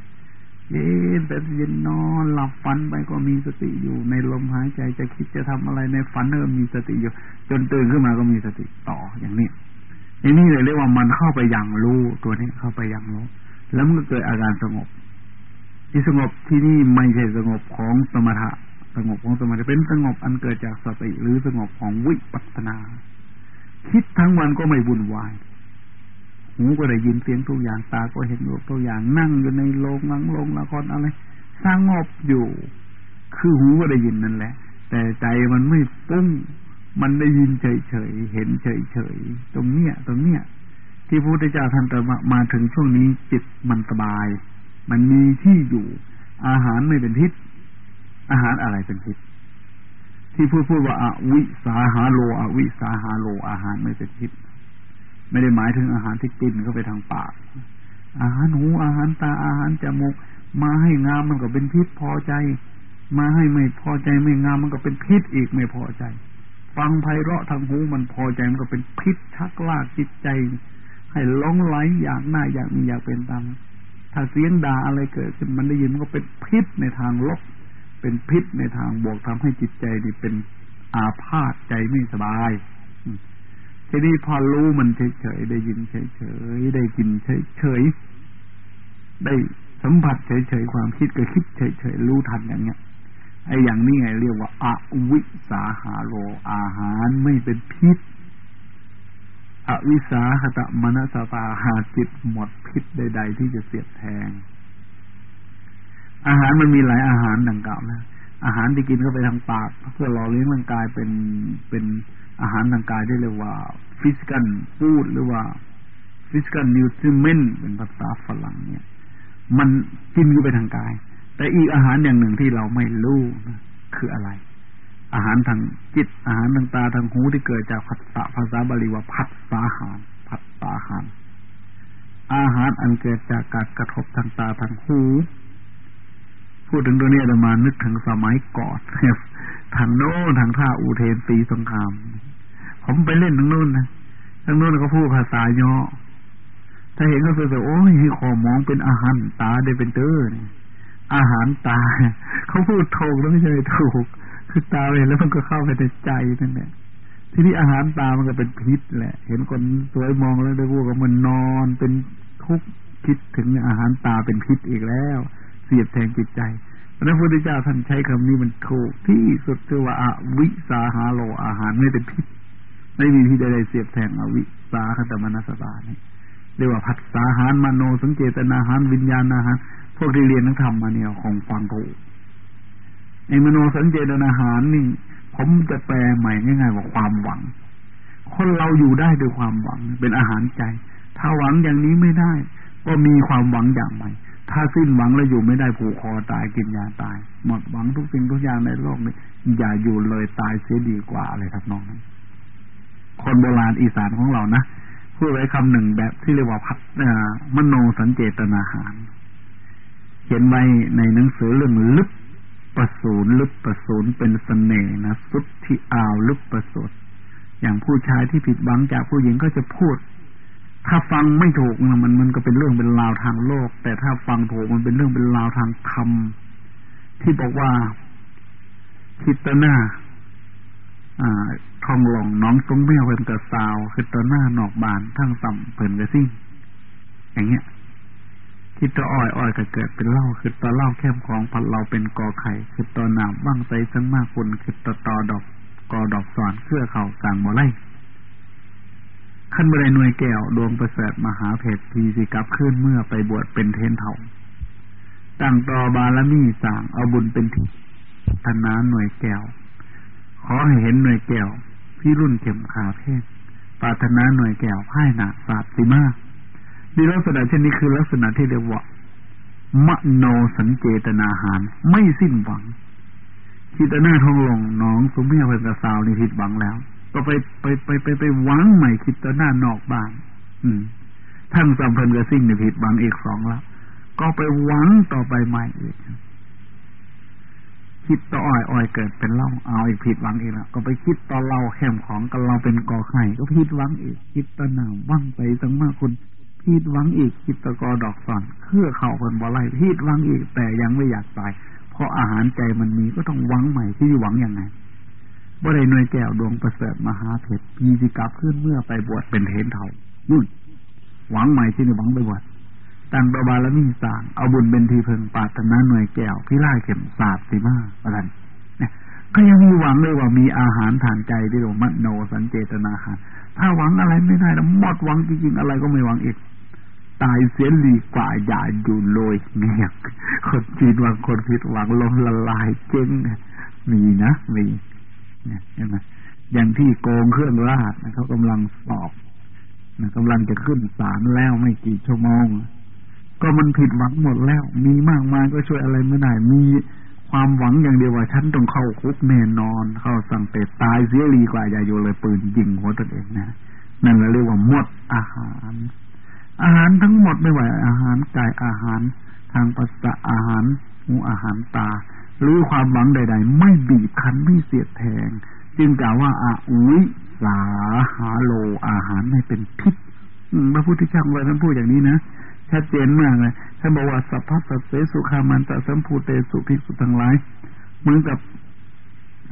เย็นแต่เย็นนอนหลับฝันไปก็มีสติอยู่ ในลมหายใจจะคิดจะทำอะไรในฝันเออมีสติอยู่ จนตื่นขึ้นมาก็มีสติต่ออย่างนี้ อย่นี้เลยเรียกว่ามันเข้าไปยังรู้ตัวนี้เข้าไปยังรู้ แล้วมันก็เกิดอาการสงบ ที่สงบที่นี่ไม่ใช่สงบของสมถะ สงบของสมถะเป็นสงบอันเกิดจากสติหรือสงบของวิปัสสนา คิดทั้งวันก็ไม่วุ่นวายหูก็ได้ยินเสียงทุกอย่างตาก็เห็นรูปทุกอย่างนั่งอยู่ในโรงหนังโรงละครอะไรสร้างงบอยู่ คือหูก็ได้ยินนั่นแหละ แต่ใจมันไม่ปุ้ง มันได้ยินเฉยๆ เห็นเฉยๆ ตรงเนี้ย ตรงเนี้ย ที่พระพุทธเจ้าท่านตรัสมาถึงช่วงนี้จิตมันสบาย มันมีที่อยู่ อาหารไม่เป็นพิษ อาหารอะไรเป็นพิษ ที่พูดพูดว่าอวิสาหาโลอวิสาหาโลอาหารไม่เป็นพิษ ไม่ได้หมายถึงอาหารที่กินเข้าไปทางปาก อาหารหูอาหารตาอาหารจมูกมาให้งามมันก็เป็นพิษพอใจ มาให้ไม่พอใจไม่งามมันก็เป็นพิษอีกไม่พอใจ ฟังไพเราะทางหูมันพอใจมันก็เป็นพิษชักลากจิตใจ ให้ล้องไหลอยากหน้าอยากมีอยากเป็นตามถ้าเสียงด่าอะไรเกิดขึ้นมันได้ยินมันก็เป็นพิษในทางลบ เป็นพิษในทางบวกทำให้จิตใจนี่เป็นอาพาธใจไม่สบายทีนี้พอรู้มันเฉยๆได้ยินเฉยๆได้กินเฉยๆได้สัมผัสเฉยๆความคิดก็คิดเฉยๆรู้ทันอย่างเงี้ย ไอ้อย่างนี้ไงเรียกว่าอาวิสาหาโร อาหารไม่เป็นพิษอวิสาหฏมานสตาหาจิตหมดพิษใด ๆ ที่จะเสียดแทง อาหารมันมีหลายอาหารดังกล่าวนะอาหารที่กินเข้าไปทางปาก เพื่อหล่อเลี้ยงร่างกายเป็นเป็นอาหารทางกายได้เรียกว่า physical food หรือว่า physical nutriment เป็นภาษาฝรั่งเนี่ย มันกินอยู่ไปทางกาย แต่อีกอาหารอย่างหนึ่งที่เราไม่รู้คืออะไร อาหารทางจิต อาหารทางตาทางหูที่เกิดจากภาษาภาษาบาลีว่าพัดสาหารพัดสาหาร อาหารอันเกิดจากการกระทบทางตาทางหูพูดถึงตัวนี้จะมานึกถึงสมัยก่อนทางโน้นทางท่าอูเทนตีสงคราม ผมไปเล่นทางนู้นนะทางนู้นเขาพูดภาษาย่อถ้าเห็นก็จะโอ้ยขอมองเป็นอาหารตาได้เป็นเตอร์ อาหารตาเขาพูดถูกแล้วไม่ใช่ถูก คือตาเห็นแล้วมันก็เข้าไปในใจนั่นแหละทีนี้อาหารตามันก็เป็นพิษแหละ เห็นคนสวยมองแล้วได้พูดว่ามันนอนเป็นทุกข์คิดถึงอาหารตาเป็นพิษอีกแล้ว เสียดแทงจิตใจพระพุทธเจ้าท่านใช้คำนี้มันถูกที่สุดคือว่าอวิสาหาโลอาหารไม่เป็นพิษไม่มีที่ใดๆเสียบแทงอวิสาคตมนัสตานี่เรียกว่าผัสสาหารมโนสังเกตนาหารวิญญาณอาหาร พวกที่เรียนนักธรรมมาเนี่ยคงฟังถูกไอ้มโนสังเจตนาหารนี่ ผมจะแปลใหม่ง่ายๆว่าความหวัง คนเราอยู่ได้ด้วยความหวัง เป็นอาหารใจ ถ้าหวังอย่างนี้ไม่ได้ ก็มีความหวังอย่างใหม่ ถ้าสิ้นหวังแล้วอยู่ไม่ได้ผูกคอตายกินยาตาย หมดหวังทุกสิ่งทุกอย่างในโลกนี้อย่าอยู่เลยตายเสียดีกว่าเลยครับน้องคนโบราณอีสานของเรานะพูดไว้คำหนึ่งแบบที่เรียกว่าพัฒมโนสัญเจตนาหาร ขียนไว้ในหนังสือเรื่องลึกประสูนลึกประสูนเป็นสเสน่ห์นะสุดที่อ่าวลึกประสูนอย่างผู้ชายที่ผิดหวังจากผู้หญิงก็จะพูด ถ้าฟังไม่ถูกมันมันก็เป็นเรื่องเป็นราวทางโลก แต่ถ้าฟังถูกมันเป็นเรื่องเป็นราวทางธรรมที่บอกว่าคิดตหน้าอทองหลงน้องทรงแมวเป็นกระสาวคือตหน้าหนอกบานทั้งต่ำเพิ่นกระซิ่งอย่างเงี้ย คิดตัวอ้อยอ้อยก็เกิดเป็นเล่าคือตัวเล่าแคมของพัดเราเป็นกอไข่คือตัวหนามบ้างใจสังมากคุณคือตัวตอดอกกอดอกสอนเครื่อเข่าสั่งบ่ไล่ขั้นบรหน่วยแก้วดวงประเสริฐมหาเพชรทีสิกับขึ้นเมื่อไปบวชเป็นเทนเถาตั้งต่อบารมีสั่งเอาบุญเป็นทิธนาหน่วยแก้ว ขอให้เห็นหน่วยแก้วพี่รุ่นเข็มขาเพศปาถนาหน่วยแก้วพ่ายหนาศาสตร์สิมา ดีลักษณะเช่นนี้คือลักษณะที่เรียกว่ามโนสัญเจตนาหาร ไม่สิ้นหวังคิดหน้าทองหลงน้องสมเมียเพิ่นกระสาวนี่ผิดหวังแล้ว ก็ไปไปไปไปไปหวังใหม่คิดต่หน้านอกบ้าน อืมทั้งสัมพันธ์กับสิ่งในผิดหวังอีกสองแล้วก็ไปหวังต่อไปใหม่อีกคิดต่ออ้อยอ้อยเกิดเป็นเล่าเอาอีกผิดหวังอีกแล้วก็ไปคิดต่อเราแคมของกันเราเป็นกอไข่ก็ผิดหวังอีก คิดต่อหนาว่างไปตั้งมาคุณ ผิดหวังอีกคิตกอดอกสอนเครื่อเข่าเพิ่นบ่ไล่ผิดหวังอีกแต่ยังไม่อยากตาย เพราะอาหารใจมันมีก็ต้องหวังใหม่ที่หวังยังไงบ่ได้หน่วยแก้วดวงประเสริฐมหาเพชรมีสิกับขึ้นเมื่อไปบวชเป็นเทนเถานุ่นหวังใหม่ที่นี่หวังไปบวชตั้งประบาลมีสางเอาบุญเป็นทีเพิงปาถนาหน่วยแก้วพิล่าเข็มศาสตร์สิมาอะไรเนี่ย ก็ยังมีหวังเลยว่ามีอาหารทานใจที่เรียกว่ามโนสัญเจตนาหารถ้าหวังอะไรไม่ได้แล้วหมดหวังจริงๆอะไรก็ไม่หวังอีกตายเสียหลีกว่าอย่าอยู่เลยเงียบคนจีนบางคนผิดหวังลมละลายเจ๊งมีนะมีเนี่ยเห็นไหมอย่างที่โกงเครื่องราชเขากำลังสอบนะกำลังจะขึ้นศาลแล้วไม่กี่ชั่วโมง ก็มันผิดหวังหมดแล้ว มีมากมายก็ช่วยอะไรไม่ได้มี ความหวังอย่างเดียวว่าฉันต้องเข้าคุกแน่นอน เข้าสังเตตายเสียลีกว่าอย่าอยู่เลยปืนยิงหัวตนเองนะนั่นเราเรียกว่าหมดอาหาร อาหารทั้งหมดไม่ไหวอาหารกายอาหาร ทางปัสสะอาหารหูอาหารตา หรือความหวังใด ๆ ไม่บีบคั้นไม่เสียดแทง จึงกล่าวว่าอาวิสาหาโลอาหารไม่เป็นพิษพระพุทธเจ้าเลยท่านพูดอย่างนี้นะชัดเจนมากเลย ท่านบอกว่าสัพพสัตเสสุขามันตะสัมภูเตสุภิกษุทั้งหลาย เหมือนกับ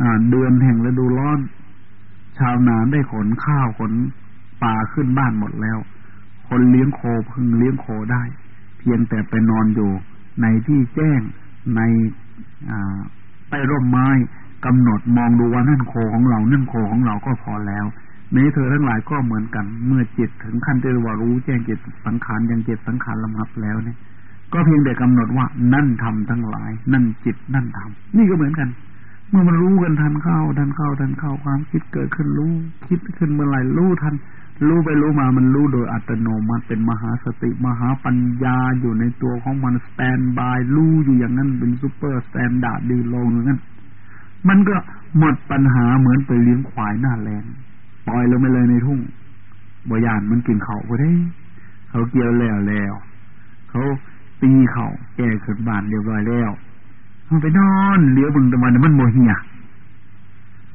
อ่าเดือนแห่งฤดูร้อน ชาวนาได้ขนข้าวขนปลาขึ้นบ้านหมดแล้ว คนเลี้ยงโคพึงเลี้ยงโคได้ เพียงแต่ไปนอนอยู่ในที่แจ้งในใต้ร่มไม้กำหนดมองดูว่านั่นโคของเรา นั่นโคของเราก็พอแล้ว ในเธอทั้งหลายก็เหมือนกัน เมื่อจิตถึงขั้นที่ว่ารู้แจ้งจิตสังขารยังจิตสังขารลำหับแล้วเนี่ย ก็เพียงแต่กำหนดว่านั่นทำทั้งหลาย นั่นจิตนั่นทำนี่ก็เหมือนกัน เมื่อมันรู้กันทันเข้าทันเข้าทันเข้าความคิดเกิดขึ้นรู้ คิดขึ้นเมื่อไหร่รู้ทัน รู้ไปรู้มามันรู้โดยอัตโนมัติเป็นมหาสติมหาปัญญาอยู่ในตัวของมันสแตนบายรู้อยู่อย่างนั้นเป็นซูเปอร์สแตนดาร์ดดีลงอย่างนั้นมันก็หมดปัญหาเหมือนไปเลี้ยงควายหน้าแรงปล่อยลงไปเลยในทุ่งบยานมันกินเขาก็ได้ เขาเกี่ยวแล้วแล้วเขา ตีเขาแก่ขึ้นบานเรียบร้อยแล้วมันไปนอนเลี้ยวบึงตะวันมันโมเหีย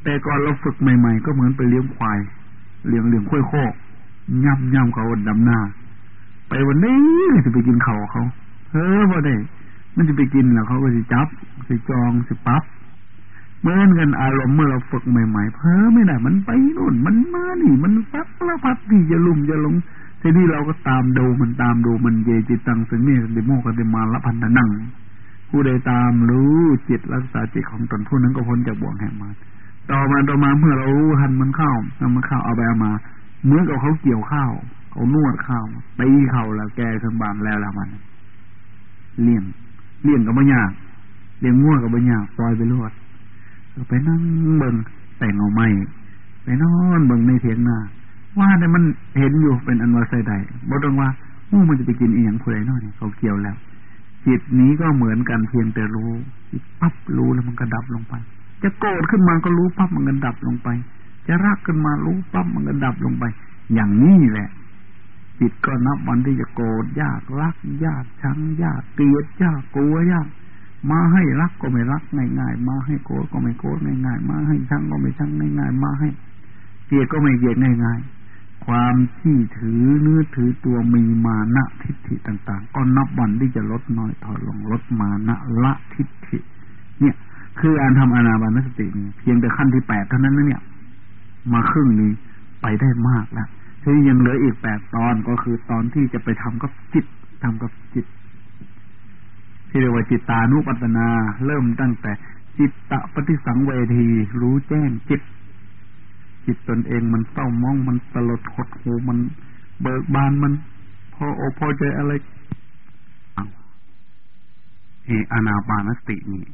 แต่ก่อนเราฝึกใหม่ ๆ ก็เหมือนไปเลี้ยงควายเลี้ยงเลี้ยงค่อยโคกย่ำย่ำเขาดำหน้า ไปวันนี้จะไปกินเขาเขาเฮ้อว่าได้ มันจะไปกินแล้วเขาก็จะจับจะจองจะปั๊บเมื่อนกันอารมณ์เมื่อเราฝึกใหม่ ๆ เพ้อไม่ได้มันไปนู่น มันมานี่มันฟักละพัดที่จะลุ่มจะลง ทีนี้เราก็ตามดูมันตามดูมันเยจิตังสังเนสเดโมกันเดมาละพันนัง ผู้ใดตามรู้จิตรักษาจิตของตนผู้นั้นก็พ้นจากบ่วงแห่งมารต่อมาต่อมาเมื่อเรารู้ทันมันเข้านามันเข้าเอาไปเอามาเหมือนกับเขาเกี่ยวข้าวเขานวดข้าวตีเข่าแล้วแกขึ้นบานแล้วแล้วมัน เลี่ยงเลี่ยงกับบัญญาเลี่ยงง่วกับบัญญาปล่อยไปรวดไปนั่งเบิ่งแต่งเอาไม้ไปนอนเบิ่งในเถียงนา ว่าแต่มันเห็นอยู่เป็นอันว่าใส่ใดบอกตรงว่าโอ้มันจะไปกินอีหยังผู้ใดน้อยเขาเกี่ยวแล้ว จิตนี้ก็เหมือนกันเพียงแต่รู้ปั๊บรู้แล้วมันก็ดับลงไป จะโกรธขึ้นมาก็รู้ปั๊บมันก็ดับลงไป จะรักขึ้นมารู้ปั๊บมันก็ดับลงไป อย่างนี้แหละจิตก็นับวันที่จะโกรธยากรัก ยากชังยากเกลียดยากกลัวยาก มาให้รักก็ไม่รักง่ายๆมาให้โกรธก็ไม่โกรธง่ายๆมาให้ชังก็ไม่ชังง่ายๆมาให้เกลียดก็ไม่เกลียดง่ายๆ ความที่ถือเนื้อถือตัวมีมานะทิฏฐิต่าง ๆ ก็นับวันที่จะลดน้อยถอยลงลดมานะละทิฏฐิ เนี่ย คือการทำอนาบานสตินี่เพียงแต่ขั้นที่แปดเท่านั้นนะเนี่ย มาครึ่งนี้ไปได้มากแล้วที่ยังเหลืออีกแปดตอนก็คือตอนที่จะไปทำกับจิตทำกับจิต ที่เรียกว่าจิตตานุปัตนา เริ่มตั้งแต่จิตตะปฏิสังเวที รู้แจ้งจิต จิตตนเองมันเศร้ามองมันตลดหดหูมันเบิกบานมันพอโอพอใจอะไรเออนาปานสตินี่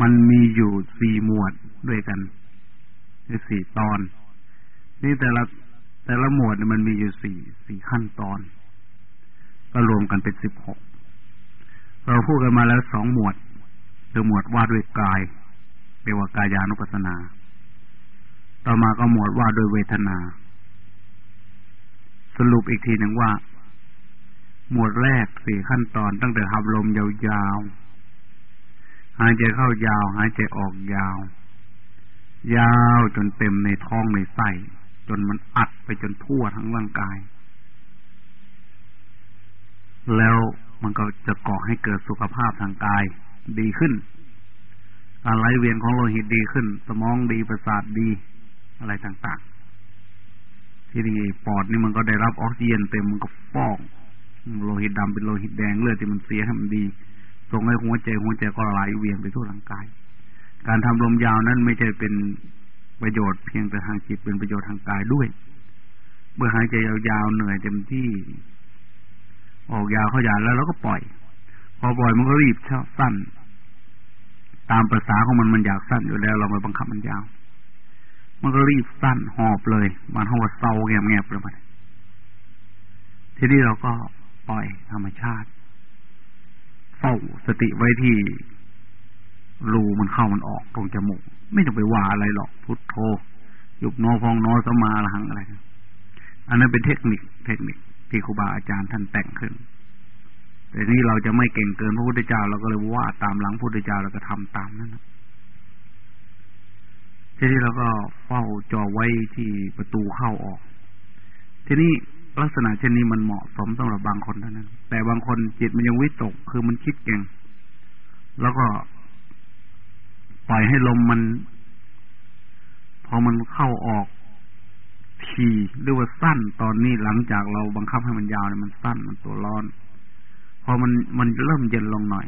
มันมีอยู่สี่หมวดด้วยกันคือสี่ตอน นี่แต่ละแต่ละหมวดมันมีอยู่สี่สี่ขั้นตอน ก็รวมกันเป็นสิบหกเราพูดกันมาแล้วสองหมวดคือหมวดว่าด้วยกายเรียกว่ากายานุปัสสนา ต่อมาก็หมวดว่าโดยเวทนา สรุปอีกทีหนึ่งว่า หมวดแรกสี่ขั้นตอนตั้งแต่หับลมยาวๆ หายใจเข้ายาว หายใจออกยาว ยาวจนเต็มในท้องในไส้จนมันอัดไปจนทั่วทั้งร่างกาย แล้วมันก็จะก่อให้เกิดสุขภาพทางกายดีขึ้น การไหลเวียนของโลหิตดีขึ้น สมองดีประสาทดี อะไรต่างๆ ที่นี่ปอดนี่มันก็ได้รับออกซิเจนเต็มมันก็ฟอกโลหิตดำเป็นโลหิตแดงเลือดที่มันเสียให้มันดีส่งให้หัวใจหัวใจก็ไหลเวียนไปทั่วร่างกาย การทำลมยาวนั้นไม่ใช่เป็นประโยชน์เพียงแต่ทางจิตเป็นประโยชน์ทางกายด้วย เมื่อหายใจยาวๆเหนื่อยเต็มที่ ออกยาวเข้ายาวแล้วเราก็ปล่อย พอปล่อยมันก็รีบชอบสั้น ตามภาษาของมันมันอยากสั้นอยู่แล้ว เราไม่บังคับมันยาว มันก็รีบสั้นหอบเลย มันหัวเศร้าแงบแงบเลยมันทีนี้เราก็ปล่อยธรรมชาติเฝ้าสติไว้ที่รูมันเข้ามันออกตรงจมูก ไม่ต้องไปว่าอะไรหรอกพุทโธยุบโนฟองโนสมาละหังอะไรอันนั้นเป็นเทคนิค เทคนิคที่ครูบาอาจารย์ท่านแต่งขึ้น แต่นี่เราจะไม่เก่งเกินพระพุทธเจ้าเราก็เลยว่าตามหลังพระพุทธเจ้าเราก็ทำตามนั้น ทีนี้เราก็เฝ้าจอไว้ที่ประตูเข้าออก ทีนี้ลักษณะเช่นนี้มันเหมาะสมสำหรับบางคนเท่านั้น แต่บางคนจิตมันยังวิตก คือมันคิดเก่ง แล้วก็ปล่อยให้ลมมัน พอมันเข้าออกทีหรือว่าสั้นตอนนี้หลังจากเราบังคับให้มันยาวเนี่ยมันสั้นมันตัวร้อน พอมันมันเริ่มเย็นลงหน่อย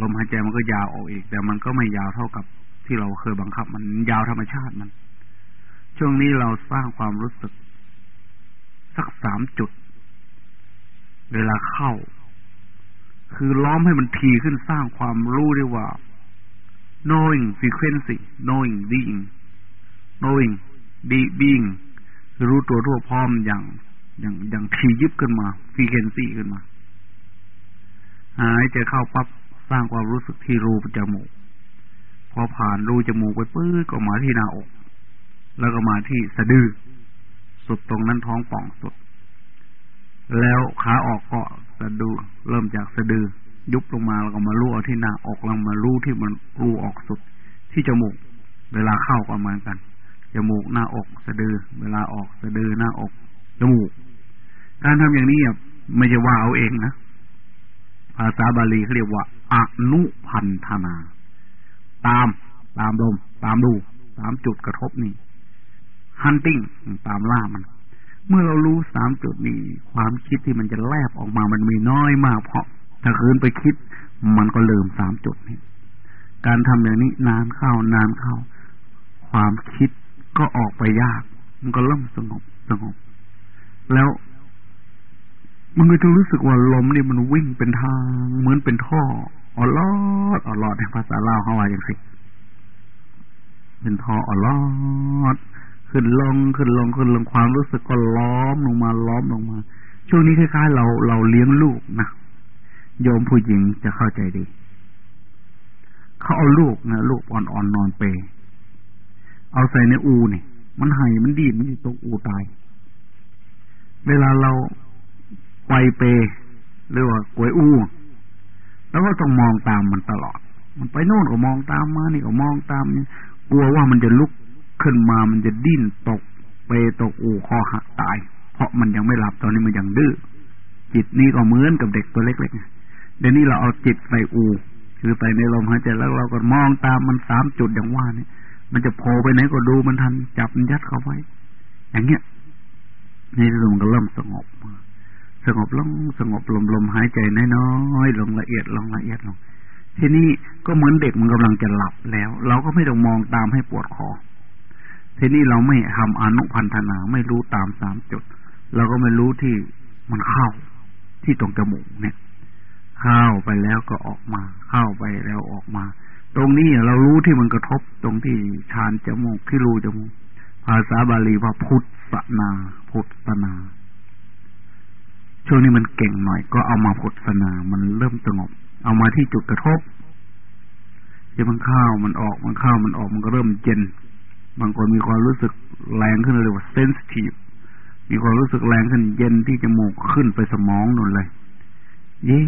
ลมหายใจมันก็ยาวออกอีก แต่มันก็ไม่ยาวเท่ากับ ที่เราเคยบังคับมันยาวธรรมชาติมัน ช่วงนี้เราสร้างความรู้สึก สักสามจุด เวลาเข้า คือล้อมให้มันทีขึ้นสร้างความรู้ได้ว่า knowing frequency knowing being knowing be being รู้ตัวทั่วพร้อมอย่างอย่างอย่างทียิบขึ้นมาฟีเคนซี่ขึ้นมาหายใจเข้าปั๊บสร้างความรู้สึกที่รูจมูก พอผ่านรูจมูกไปปื้อก็มาที่หน้าอก แล้วก็มาที่สะดือ สุดตรงนั้นท้องป่องสุด แล้วขาออกก็สะดือเริ่มจากสะดือ ยุบลงมาแล้วก็มาลู่เอาที่หน้าอกลงมาลู่ที่มันรูออกสุด ที่จมูก เวลาเข้าก็เหมือนกันจมูกหน้าอกสะดือ เวลาออกสะดือหน้าอกจมูก การทำอย่างนี้ไม่ใช่ว่าเอาเองนะภาษาบาลีเขาเรียกว่าอนุพันธนา ตาม ตามลม ตามดู ตามจุดกระทบนี่ฮันติ้งตามล่ามัน เมื่อเรารู้สามจุดนี้ ความคิดที่มันจะแลบออกมามันมีน้อยมากเพราะถ้าคืนไปคิด มันก็ลืมสามจุดนี้การทำอย่างนี้นานเข้านานเข้า ความคิดก็ออกไปยาก มันก็เริ่มสงบสงบ แล้วมันก็จะรู้สึกว่าลมนี่มันวิ่งเป็นทาง เหมือนเป็นท่อ ออลอดออลอดในภาษาลาวเขาว่าอย่างสิเป็นท่อออลอดขึ้นลงขึ้นลงขึ้นลงความรู้สึกก็ล้อมลงมาล้อมลงมา ช่วงนี้คล้ายๆเราเราเลี้ยงลูกนะโยมผู้หญิงจะเข้าใจดีเขาเอาลูกนะลูกอ่อนๆนอนเป เอาใส่ในอูนี่มันไห้มันดีมันตกอูตาย เวลาเราไปเปหรือว่ากวยอู แล้วก็ต้องมองตามมันตลอด มันไปโน่นก็มองตามมานี่ก็มองตามนี่กลัวว่ามันจะลุกขึ้นมามันจะดิ้นตกเปตกอูคอหักตาย เพราะมันยังไม่หลับตอนนี้มันยังดื้อจิตนี่ก็เหมือนกับเด็กตัวเล็กๆเดี๋ยวนี้เราเอาจิตใส่อูคือใส่ในลมหายใจแล้วเราก็มองตามมันสามจุดอย่างว่าเนี่ยมันจะโผล่ไปไหนก็ดูมันทันจับมันยัดเข้าไว้ อย่างเงี้ยนี่ลมก็เริ่มสงบ สงบลงสงบลมลมหายใจน้อยๆลงละเอียดลงละเอียดลง ทีนี้ก็เหมือนเด็กมันกำลังจะหลับแล้ว เราก็ไม่ต้องมองตามให้ปวดคอทีนี้เราไม่ทำอนุพันธนาไม่รู้ตามสามจุด เราก็ไม่รู้ที่มันเข้าที่ตรงจมูกเนี่ย เข้าไปแล้วก็ออกมา เข้าไปแล้วออกมา ตรงนี้เรารู้ที่มันกระทบตรงที่ชานจมูกที่รูจมูก ภาษาบาลีว่าพุทธนา พุทธนา ช่วงนี้มันเก่งหน่อย ก็เอามาพุทธนา มันเริ่มสงบ เอามาที่จุดกระทบที่มันเข้ามันออกมันเข้ามันออกมันก็เริ่มเย็น บางคนมีความรู้สึกแรงขึ้นเลยว่าเซนซิทีฟมีความรู้สึกแรงขึ้นเย็นที่จมูกขึ้นไปสมองนั่นเลยเย็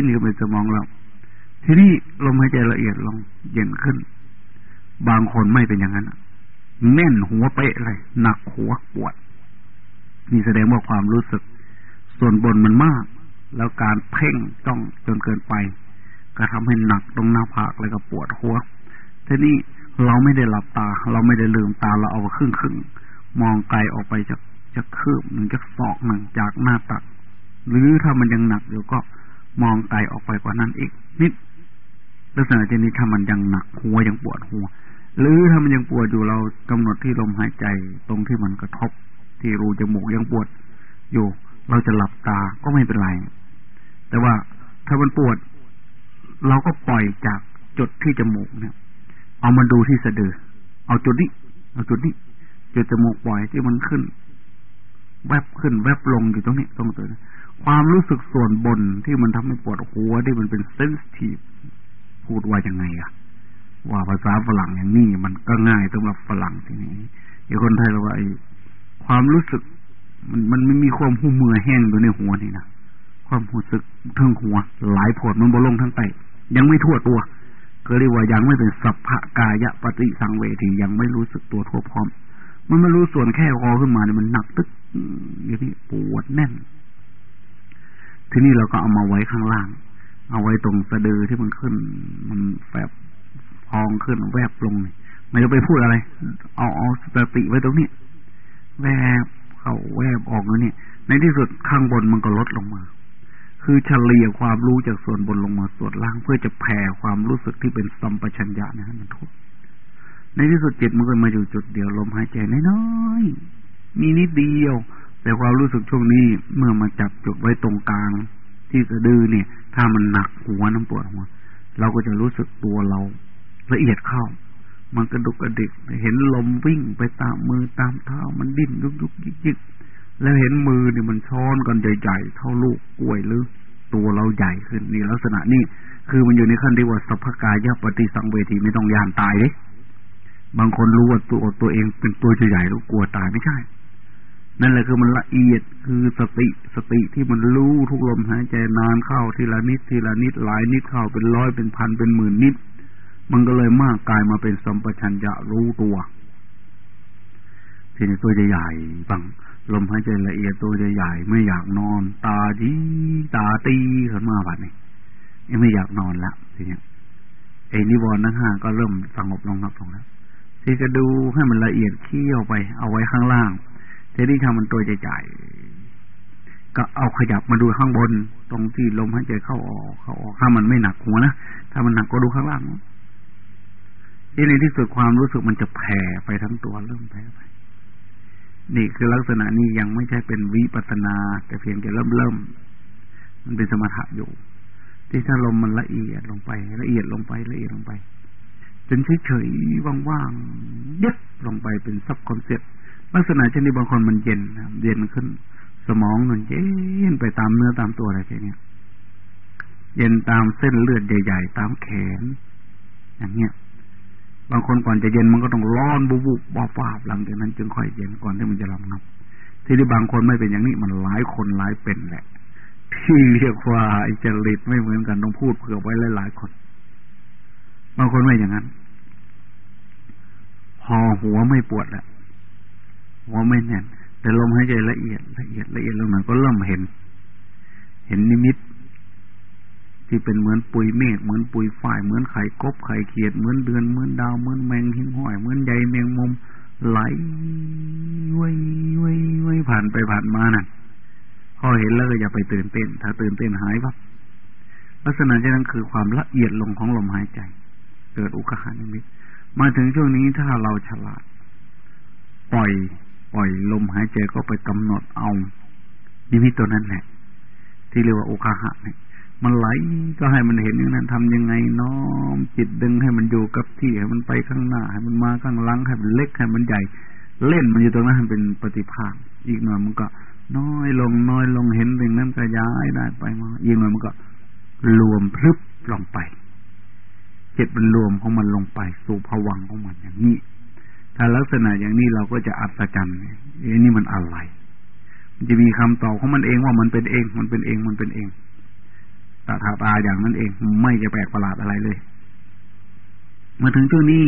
นนี่ไปสมองเราทีนี้ลมหายใจละเอียดลงเย็นขึ้น บางคนไม่เป็นอย่างนั้นแน่นหัวเป๊ะเลยหนักหัวปวดนี่แสดงว่าความรู้สึก ส่วนบนมันมาก แล้วการเพ่งต้องจนเกินไป ก็ทำให้หนักตรงหน้าผากเลยก็ปวดหัวทีนี้เราไม่ได้หลับตา เราไม่ได้ลืมตาเราเอาครึ่งครึ่งมองไกลออกไปจากจะคืบหนึ่งจะศอกหนึ่งจากหน้าตัก หรือถ้ามันยังหนักอยู่ก็มองไกลออกไปกว่านั้นอีกนิดลักษณะเช่นนี้ถ้ามันยังหนักหัวยังปวดหัว หรือถ้ามันยังปวดอยู่เรากำหนดที่ลมหายใจตรงที่มันกระทบ ที่รูจมูกยังปวดอยู่ เราจะหลับตาก็ไม่เป็นไร แต่ว่าถ้ามันปวด เราก็ปล่อยจากจุดที่จมูกเนี่ย เอามาดูที่สะดือ เอาจุดนี้ เอาจุดนี้ จุดจมูกปล่อยที่มันขึ้น แวบขึ้น แวบลงอยู่ตรงนี้ตรงตัวนี้ความรู้สึกส่วนบนที่มันทำให้ปวดหัวที่มันเป็นเซนซิทีฟพูดว่ายังไงอะว่าภาษาฝรั่งอย่างนี้มันก็ง่ายสำหรับฝรั่งทีนี้อีกคนไทยเราว่าไอ้ความรู้สึก มันมันไม่มีความหูมือแห้งอยู่ในหัวนี่นะความรู้สึกทั้งหัว หลายผดมันบลงทั้งไตยังไม่ทั่วตัวก็เรียกว่ายังไม่เป็นสัพพกายะปฏิสังเวทียังไม่รู้สึกตัวทั่วพร้อม มันไม่รู้ส่วนแค่คอขึ้นมาเนี่ยมันหนักตึกอย่างนี้ปวดแน่น ทีนี้เราก็เอามาไว้ข้างล่าง เอาไว้ตรงสะดือที่มันขึ้น มันแฝบพองขึ้นแวบลงไม่ต้องไปพูดอะไร เอาเอาสติไว้ตรงนี้แวบ เข้าแวบออกแล้วเนี่ย ในที่สุดข้างบนมันก็ลดลงมา คือเฉลี่ยความรู้จากส่วนบนลงมาส่วนล่าง เพื่อจะแผ่ความรู้สึกที่เป็นสัมปชัญญะนะมันทุกในที่สุดจิตมันก็มาอยู่จุดเดียวลมหายใจน้อยๆมีนิดเดียว แต่ความรู้สึกช่วงนี้เมื่อมาจับจุดไว้ตรงกลาง ที่สะดือเนี่ย ถ้ามันหนักหัวน้ำปวดหัวเราก็จะรู้สึกตัวเราละเอียดเข้า มันกระดุกกระดิก เห็นลมวิ่งไปตามมือตามเท้ามันดิ้นยุกยุกยิกยิกแล้วเห็นมือนี่มันช้อนกันใหญ่ๆเท่าลูกกล้วยหรือตัวเราใหญ่ขึ้นนี่ลักษณะนี้คือมันอยู่ในขั้นที่ว่าสัพพกายะปฏิสังเวทีไม่ต้องยานตายเลยบางคนรู้ว่าตัวตัวเองเป็นตัวใหญ่แล้วกลัวตายไม่ใช่ นั่นแหละคือมันละเอียดคือสติสติที่มันรู้ทุกลมหายใจนานเข้าทีละนิดทีละนิดหลายนิดเข้าเป็นร้อยเป็นพันเป็นหมื่นนิด มันก็เลยมากกลายมาเป็นสัมปชัญญะรู้ตัว ทีนี้ตัวใหญ่บางลมหายใจละเอียดตัวใหญ่ๆไม่อยากนอน ตาดีตาตีขึ้นมาบัดนี้ยังไม่อยากนอนละทีเนี้ยไอ้นิวรณ์ทั้งห้าก็เริ่มสงบลงนับลงแล้วที่จะดูให้มันละเอียดเคี่ยวไป เอาไว้ข้างล่างทีนี้ทำมันตัวใหญ่ๆก็เอาขยับมาดูข้างบน ตรงที่ลมหายใจเข้าออกเข้าออกถ้ามันไม่หนักหัวนะถ้ามันหนักก็ดูข้างล่าง ในที่สุดความรู้สึกมันจะแผ่ไปทั้งตัวเริ่มแผ่ไป นี่คือลักษณะนี้ยังไม่ใช่เป็นวิปัสสนา แต่เพียงแค่เริ่มเริ่มมันเป็นสมถะอยู่ ที่ถ้าลมมันละเอียดลงไป ละเอียดลงไปละเอียดลงไปจนเฉยๆว่างๆยึดลงไปเป็น subconscious ลักษณะเช่นนี้บางคนมันเย็นเย็นขึ้น สมองมันเย็นไปตามเนื้อตามตัวอะไรแค่นี้เย็นตามเส้นเลือดใหญ่ ๆ ตามแขน อย่างเงี้ย บางคนก่อนจะเย็นมันก็ต้องร้อนบุบๆบวาบหลังจากนั้น จึงค่อยเย็นก่อนที่มันจะระงับที่ที่บางคนไม่เป็นอย่างนี้มันหลายคนหลายเป็นแหละ ที่เรียกว่าอ้จริตไม่เหมือนกันต้องพูดเผื่อไว้หลายๆคน บางคนไม่อย่างนั้น พอหัวไม่ปวดแล้วหัวไม่แน่นแต่ลมหายใจละเอียดละเอียดละเอียดลงหน่อยก็เริ่มเห็น เห็นนิมิต ที่เป็นเหมือนปุยเมฆเหมือนปุยฝ้ายเหมือนไข่กบไข่เขียดเหมือนเดือนเหมือนดาวเหมือนแมงหิ้งห้อยเหมือนใยแมงมุมไหลว้ไว้ไว้ผ่านไปผ่านมาน่ะพอเห็นแล้วก็อย่าไปตื่นเต้น ถ้าตื่นเต้นหายปั๊บลักษณะเช่นนั้นคือความละเอียดลงของลมหายใจ เกิดอุกหานิมิตมาถึงช่วงนี้ถ้าเราฉลาด ปล่อย ปล่อยลมหายใจก็ไปกำหนดเอานิมิตตัวนั้นแหละที่เรียกว่าอคาหะเนี่ย มันไหลก็ให้มันเห็นอย่างนั้นทำยังไงน้อมจิตดึงให้มันอยู่กับที่ให้มันไปข้างหน้า ให้มันมาข้างหลังให้มันเล็กให้มันใหญ่ เล่นมันอยู่ตรงนั้นเป็นปฏิภาณอีกหน่อยมันก็ น้อยลงน้อยลงเห็นเป็นนั้นก็ย้ายได้ไปมาอีกหน่อยมันก็ รวมพลึบลงไปจิตมันรวมของมันลงไป สู่ผวังของมันอย่างนี้ถ้าลักษณะอย่างนี้เราก็จะอัศจรรย์เอ้นี่มันอะไรมันจะมีคำตอบของมันเองว่ามันเป็นเอง มันเป็นเองมันเป็นเอง ตาถาตาอย่างนั้นเอง ไม่จะแปลกประหลาดอะไรเลย มาถึงช่วงนี้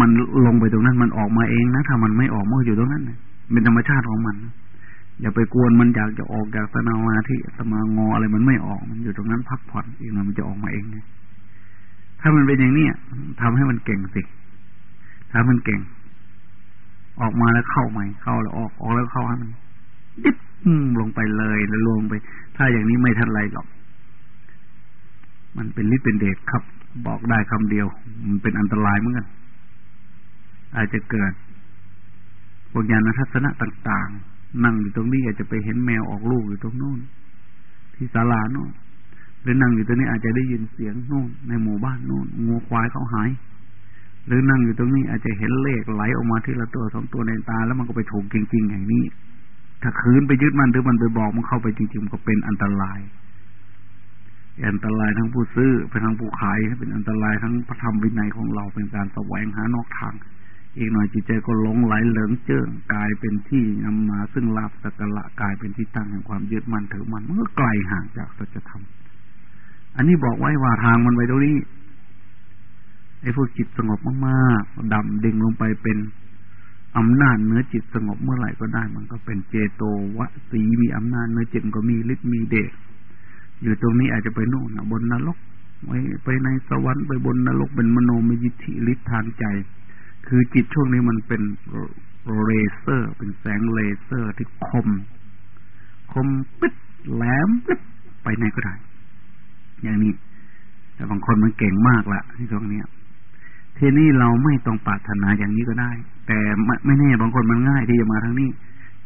มันลงไปตรงนั้นมันออกมาเองนะถ้ามันไม่ออกมันอยู่ตรงนั้นเป็นธรรมชาติของมันอย่าไปกวนมันอยากจะออกจากสนามาที่สมางออะไรมันไม่ออกมันอยู่ตรงนั้นพักผ่อนเองมันจะออกมาเองถ้ามันเป็นอย่างนี้ทำให้มันเก่งสิถ้ามันเก่ง ออกมาแล้วเข้าใหม่เข้าแล้วออกออกแล้วเข้าให้มันดิบลงไปเลยแล้วลงไป ถ้าอย่างนี้ไม่ทันไรหรอก มันเป็นฤทธิ์เป็นเดชครับ บอกได้คำเดียว มันเป็นอันตรายเหมือนกัน อาจจะเกิดพวกญาณทัศนะต่าง ๆ นั่งอยู่ตรงนี้อาจจะไปเห็นแมวออกลูกอยู่ตรงโน้น ที่ศาลาโน้นหรือนั่งอยู่ตรงนี้อาจจะได้ยินเสียงโน่นในหมู่บ้านโน่นงูควายเขาหาย หรือนั่งอยู่ตรงนี้อาจจะเห็นเลขไหลออกมาที่ละตัวสองตัวในตา แล้วมันก็ไปถูกจริง ๆ อย่างนี้ ถ้าคืนไปยึดมันหรือมันไปบอกมันเข้าไปจริงๆมันก็เป็นอันตราย อันตรายทั้งผู้ซื้อเป็นทั้งผู้ขาย เป็นอันตรายทั้งพระธรรมวินัยของเราเป็นการแสวงหานอกทาง อีกหน่อยจิตใจก็หลงไหลเหลิงเจิ้งกลายเป็นที่นำมาซึ่งลาบสักละกลายเป็นที่ตั้งแห่งความยึดมั่นถือมันมันก็ไกลห่างจากสัจธรรม อันนี้บอกไว้ว่าทางมันไปตรงนี้ไอ้พวกจิตสงบมากๆดำดิ่งลงไปเป็นอำนาจเนื้อจิตสงบเมื่อไหร่ก็ได้ มันก็เป็นเจโตวสีมีอำนาจเนื้อจิตก็มีฤทธิ์มีเดช อยู่ตรงนี้อาจจะไปโน่นบนนรกไปไปในสวรรค์ไปบนนรกเป็นมโนมยิทธิฤทธิ์ทางใจ คือจิตช่วงนี้มันเป็นเลเซอร์ เป็นแสงเลเซอร์ที่คม คมปี๊ดแหลมปี๊ดไปไหนก็ได้ อย่างนี้ แต่บางคนมันเก่งมากละที่ตรงนี้ทีนี้เราไม่ต้องปรารถนาอย่างนี้ก็ได้ แต่ไม่แน่บางคนมันง่ายที่จะมาทั้งนี้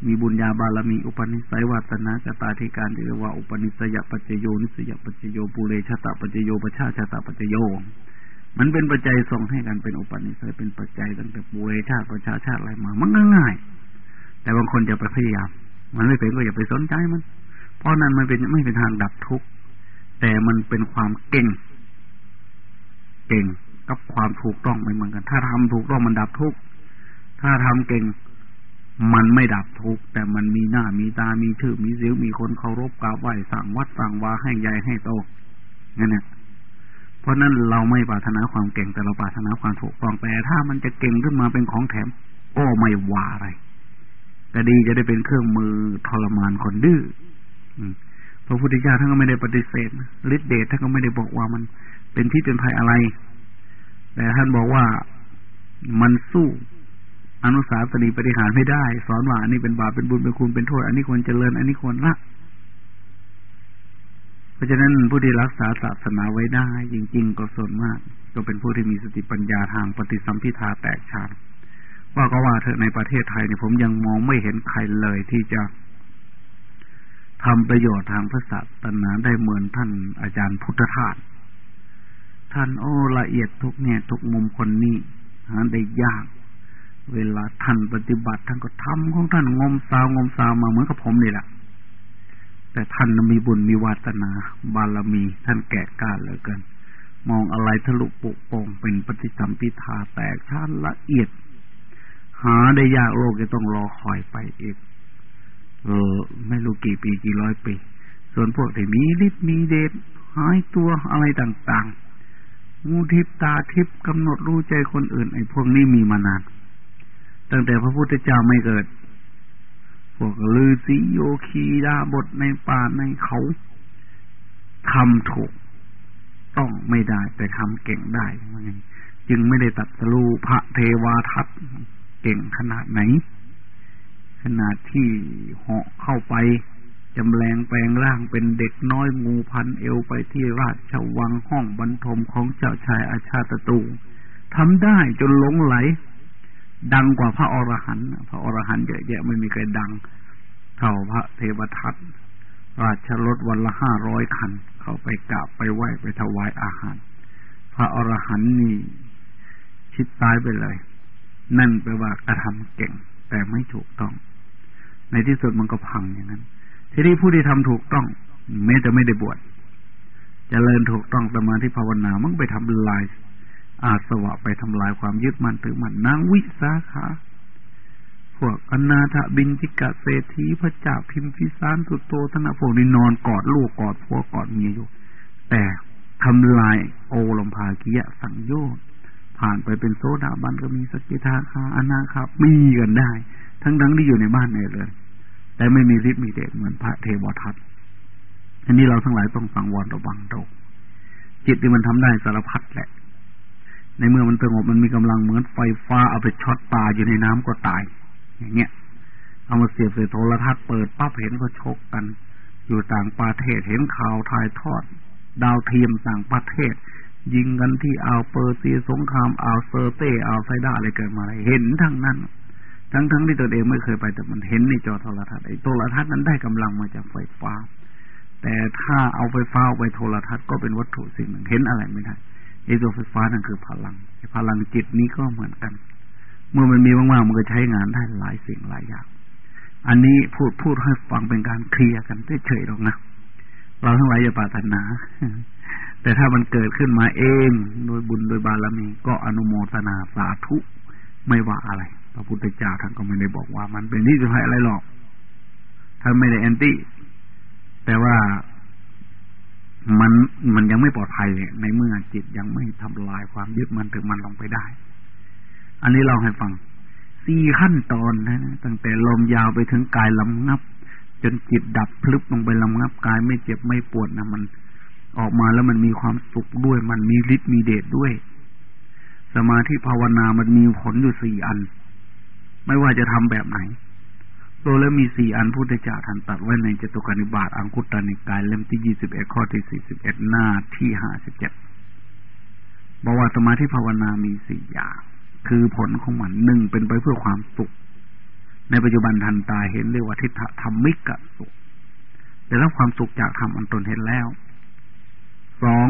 มีบุญญาบารมีอุปนิสัยวาสนากตาธิการที่เรียกว่าอุปนิสสยปัจจโยนิสสยปัจจโยปุเรชาตปัจจโยปัจฉาชาตปัจจโยมันเป็นปัจจัยส่งให้กันเป็นอุปนิสัยเป็นปัจจัยตั้งแต่ปุเรชาติประชาชาติอะไรมา มันง่ายแต่บางคนจะไปพยายามมันไม่เป็นก็อย่าไปสนใจมัน เพราะนั้นมันเป็นไม่เป็นทางดับทุกข์แต่มันเป็นความเก่ง เก่งกับความถูกต้องไม่เหมือนกัน ถ้าทำถูกต้องมันดับทุกข์ถ้าทำเก่ง มันไม่ดับทุกข์แต่มันมีหน้ามีตามีชื่อมีเสียงมีคนเคารพกราบไหว้สั่งวัดสั่งวาให้ใหญ่ให้โตนั่นเนี่ยเพราะนั้นเราไม่ปรารถนาความเก่งแต่เราปรารถนาความถูกต้องแต่ถ้ามันจะเก่งขึ้นมาเป็นของแถมก็ไม่ว่าอะไรก็ดีจะได้เป็นเครื่องมือทรมานคนดื้อพระพุทธเจ้าท่านก็ไม่ได้ปฏิเสธฤทธิเดชท่านก็ไม่ได้บอกว่ามันเป็นที่เป็นภัยอะไร แต่ท่านบอกว่ามันสู้ อนุสาสนีปฏิหารไม่ได้ สอนว่าอันนี้เป็นบาปเป็นบุญเป็นคุณเป็นโทษ อันนี้ควรเจริญ อันนี้ควรละเพราะฉะนั้นผู้ที่รักษาศาสนาไว้ได้ จริง ๆ ก็ส่วนมาก ก็เป็นผู้ที่มีสติปัญญาทางปฏิสัมพิทาแตกฉานว่าก็ว่าเถอะในประเทศไทยเนี่ยผมยังมองไม่เห็นใครเลยที่จะทำประโยชน์ทางพระศาสนาได้เหมือนท่านอาจารย์พุทธทาสท่านโอ้ละเอียดทุกเนี่ยทุกมุมคนนี้หาได้ยาก เวลาท่านปฏิบัติท่านก็ทำของท่านงมสาวงมสาวมาเหมือนกับผมนี่แหละแต่ท่านมีบุญมีวาสนา บารมี ท่านแก่กล้าเหลือเกินมองอะไรทะลุปุโป่งเป็นปฏิสัมพิทาแตกชาติละเอียด หาได้ยากโลกจะต้องรอคอยไปอีกเออ ไม่รู้กี่ปีกี่ร้อยปี ส่วนพวกที่มีฤทธิ์มีเดชหายตัวอะไรต่างๆงูทิพตาทิพกำหนดรู้ใจคนอื่นไอ้พวกนี้มีมานาน ตั้งแต่พระพุทธเจ้าไม่เกิด พวกลือสีโยคีดาบทในป่าในเขาทำถูกต้องไม่ได้ แต่ทำเก่งได้ จึงไม่ได้ตัดสู้พระเทวาทัตเก่งขนาดไหน ขนาดที่เหาะเข้าไปจำแรงแปลงร่างเป็นเด็กน้อยงูพันเอวไปที่ราชวังห้องบรรทมของเจ้าชายอาชาตตูทำได้จนหลงไหล ดังกว่าพระอรหันต์พระอรหันต์เยอะแยะไม่มีใครดัง เท่าพระเทวทัตราชรถวันละห้าร้อยคัน เข้าไปกราบไปไหว้ไปถวายอาหาร พระอรหันต์นี่ชิดซ้ายไปเลย นั่นแปลว่ากระทำเก่ง แต่ไม่ถูกต้อง ในที่สุดมันก็พังอย่างนั้น ทีนี้ผู้ที่ทำถูกต้องแม้จะไม่ได้บวชจเจริญถูกต้องสมาธิภาวนามันไปทำลาย อาสวะไปทำลายความยึดมั่นถือมั่นนางวิสาขา พวกอนาถบินทิกะเศรษฐีพระเจ้าพิมพิสารสุดโตธนพวกนี้นอนกอดลูกกอดพัวกอดเมียอยู่ แต่ทำลายโอลมภากิยะสังโยชน์ผ่านไปเป็นโซดาบันก็มีสกิทาคาอนาคามีกันได้ ทั้งทั้งที่อยู่ในบ้านในเลยแต่ไม่มีฤทธิ์มีเดชเหมือนพระเทวทัตอันนี้เราทั้งหลายต้องสังวรระวังเราจิตที่มันทำได้สารพัดแหละ ในเมื่อมันสงบมันมีกำลังเหมือนไฟฟ้าเอาไปช็อตปลาอยู่ในน้ำก็ตาย อย่างเงี้ย เอามาเสียบใส่โทรทัศน์เปิดปั๊บเห็นก็ชกกัน อยู่ต่างประเทศเห็นข่าวถ่ายทอด ดาวเทียมต่างประเทศ ยิงกันที่อ่าวเปอร์เซียสงครามอ่าวเซอร์เต้อ่าวซิดราอะไรเกิดมาอะไรเห็นทั้งนั้น ทั้งทั้งที่ตัวเองไม่เคยไปแต่มันเห็นในจอโทรทัศน์ไอ้โทรทัศน์นั้นได้กำลังมาจากไฟฟ้า แต่ถ้าเอาไฟฟ้าไปโทรทัศน์ก็เป็นวัตถุสิ่งหนึ่งเห็นอะไรไม่ได้ ไอ้ตัวไฟฟ้านั่นคือพลังพลังจิตนี้ก็เหมือนกัน เมื่อมันมีมากๆมันก็ใช้งานได้หลายสิ่งหลายอย่าง อันนี้พูดพูดให้ฟังเป็นการเคลียร์กันเฉยๆหรอกนะเราทั้งหลายอย่าปรารถนา แต่ถ้ามันเกิดขึ้นมาเองโดยบุญโดยบารมี ก็อนุโมทนาสาธุไม่ว่าอะไรพระพุทธเจ้าท่านก็ไม่ได้บอกว่ามันเป็นนิสัยอะไรหรอกท่านไม่ได้แอนตี้แต่ว่า มันมันยังไม่ปลอดภัยในเมื่อจิตยังไม่ทำลายความยึดมันถึงมันลงไปได้ อันนี้เราให้ฟังสี่ขั้นตอนนะตั้งแต่ลมยาวไปถึงกายลำงับ จนจิตดับพลึบลงไปลำงับกายไม่เจ็บไม่ปวดนะมันออกมาแล้วมันมีความสุขด้วย มันมีฤทธิ์มีเดชด้วย สมาธิภาวนามันมีผลอยู่สี่อัน ไม่ว่าจะทำแบบไหน โดยแล้วมีสี่อันพุทธเจ้าท่านตัดไว้ในจตุกานิบาตอังคุตานิกายเล่มที่ยี่สิบเอ็ดข้อที่สี่สิบเอ็ดหน้าที่ห้าสิบเจ็ดบอกว่าสมาธิภาวนามีสี่อย่าง คือผลของมันหนึ่งเป็นไปเพื่อความสุข ในปัจจุบันทันตาเห็นเรียกว่าทิฏฐธรรมิกะสุขแต่แล้วความสุขจากธรรมอันตนเห็นแล้วสอง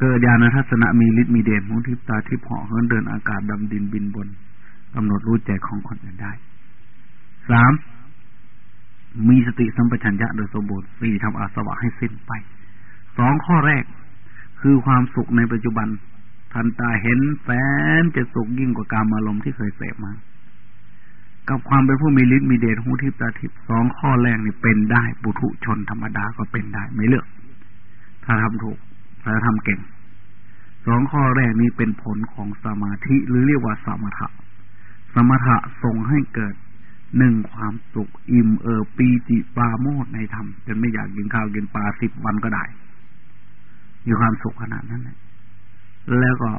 เกิดญาณทัศนะมีฤทธิ์มีเดชมุทิพตาทิพเหาะเหินเดินอากาศดำดินบินบนกำหนดรู้ใจของคนอื่นได้ สามมีสติสัมปชัญญะโดยสมบูรณ์สี่ทำอาสวะให้สิ้นไป สองข้อแรก คือความสุขในปัจจุบัน ทันตาเห็นแฟนจะสุขยิ่งกว่าการอารมณ์ที่เคยเสพมา กับความเป็นผู้มีฤทธิ์มีเดชหูทิพตาทิพสองข้อแรกนี่เป็นได้ปุถุชนธรรมดาก็เป็นได้ ไม่เลือก ถ้าทำถูก ถ้าทำเก่ง สองข้อแรกนี้เป็นผลของสมาธิหรือเรียกว่าสมถะ สมถะส่งให้เกิด หนึ่งความสุขอิ่มเอิบปีจิปาโมดในธรรมจนไม่อยากกินข้าวกินปลาสิบวันก็ได้ มีความสุขขนาดนั้นเลยแล้วก็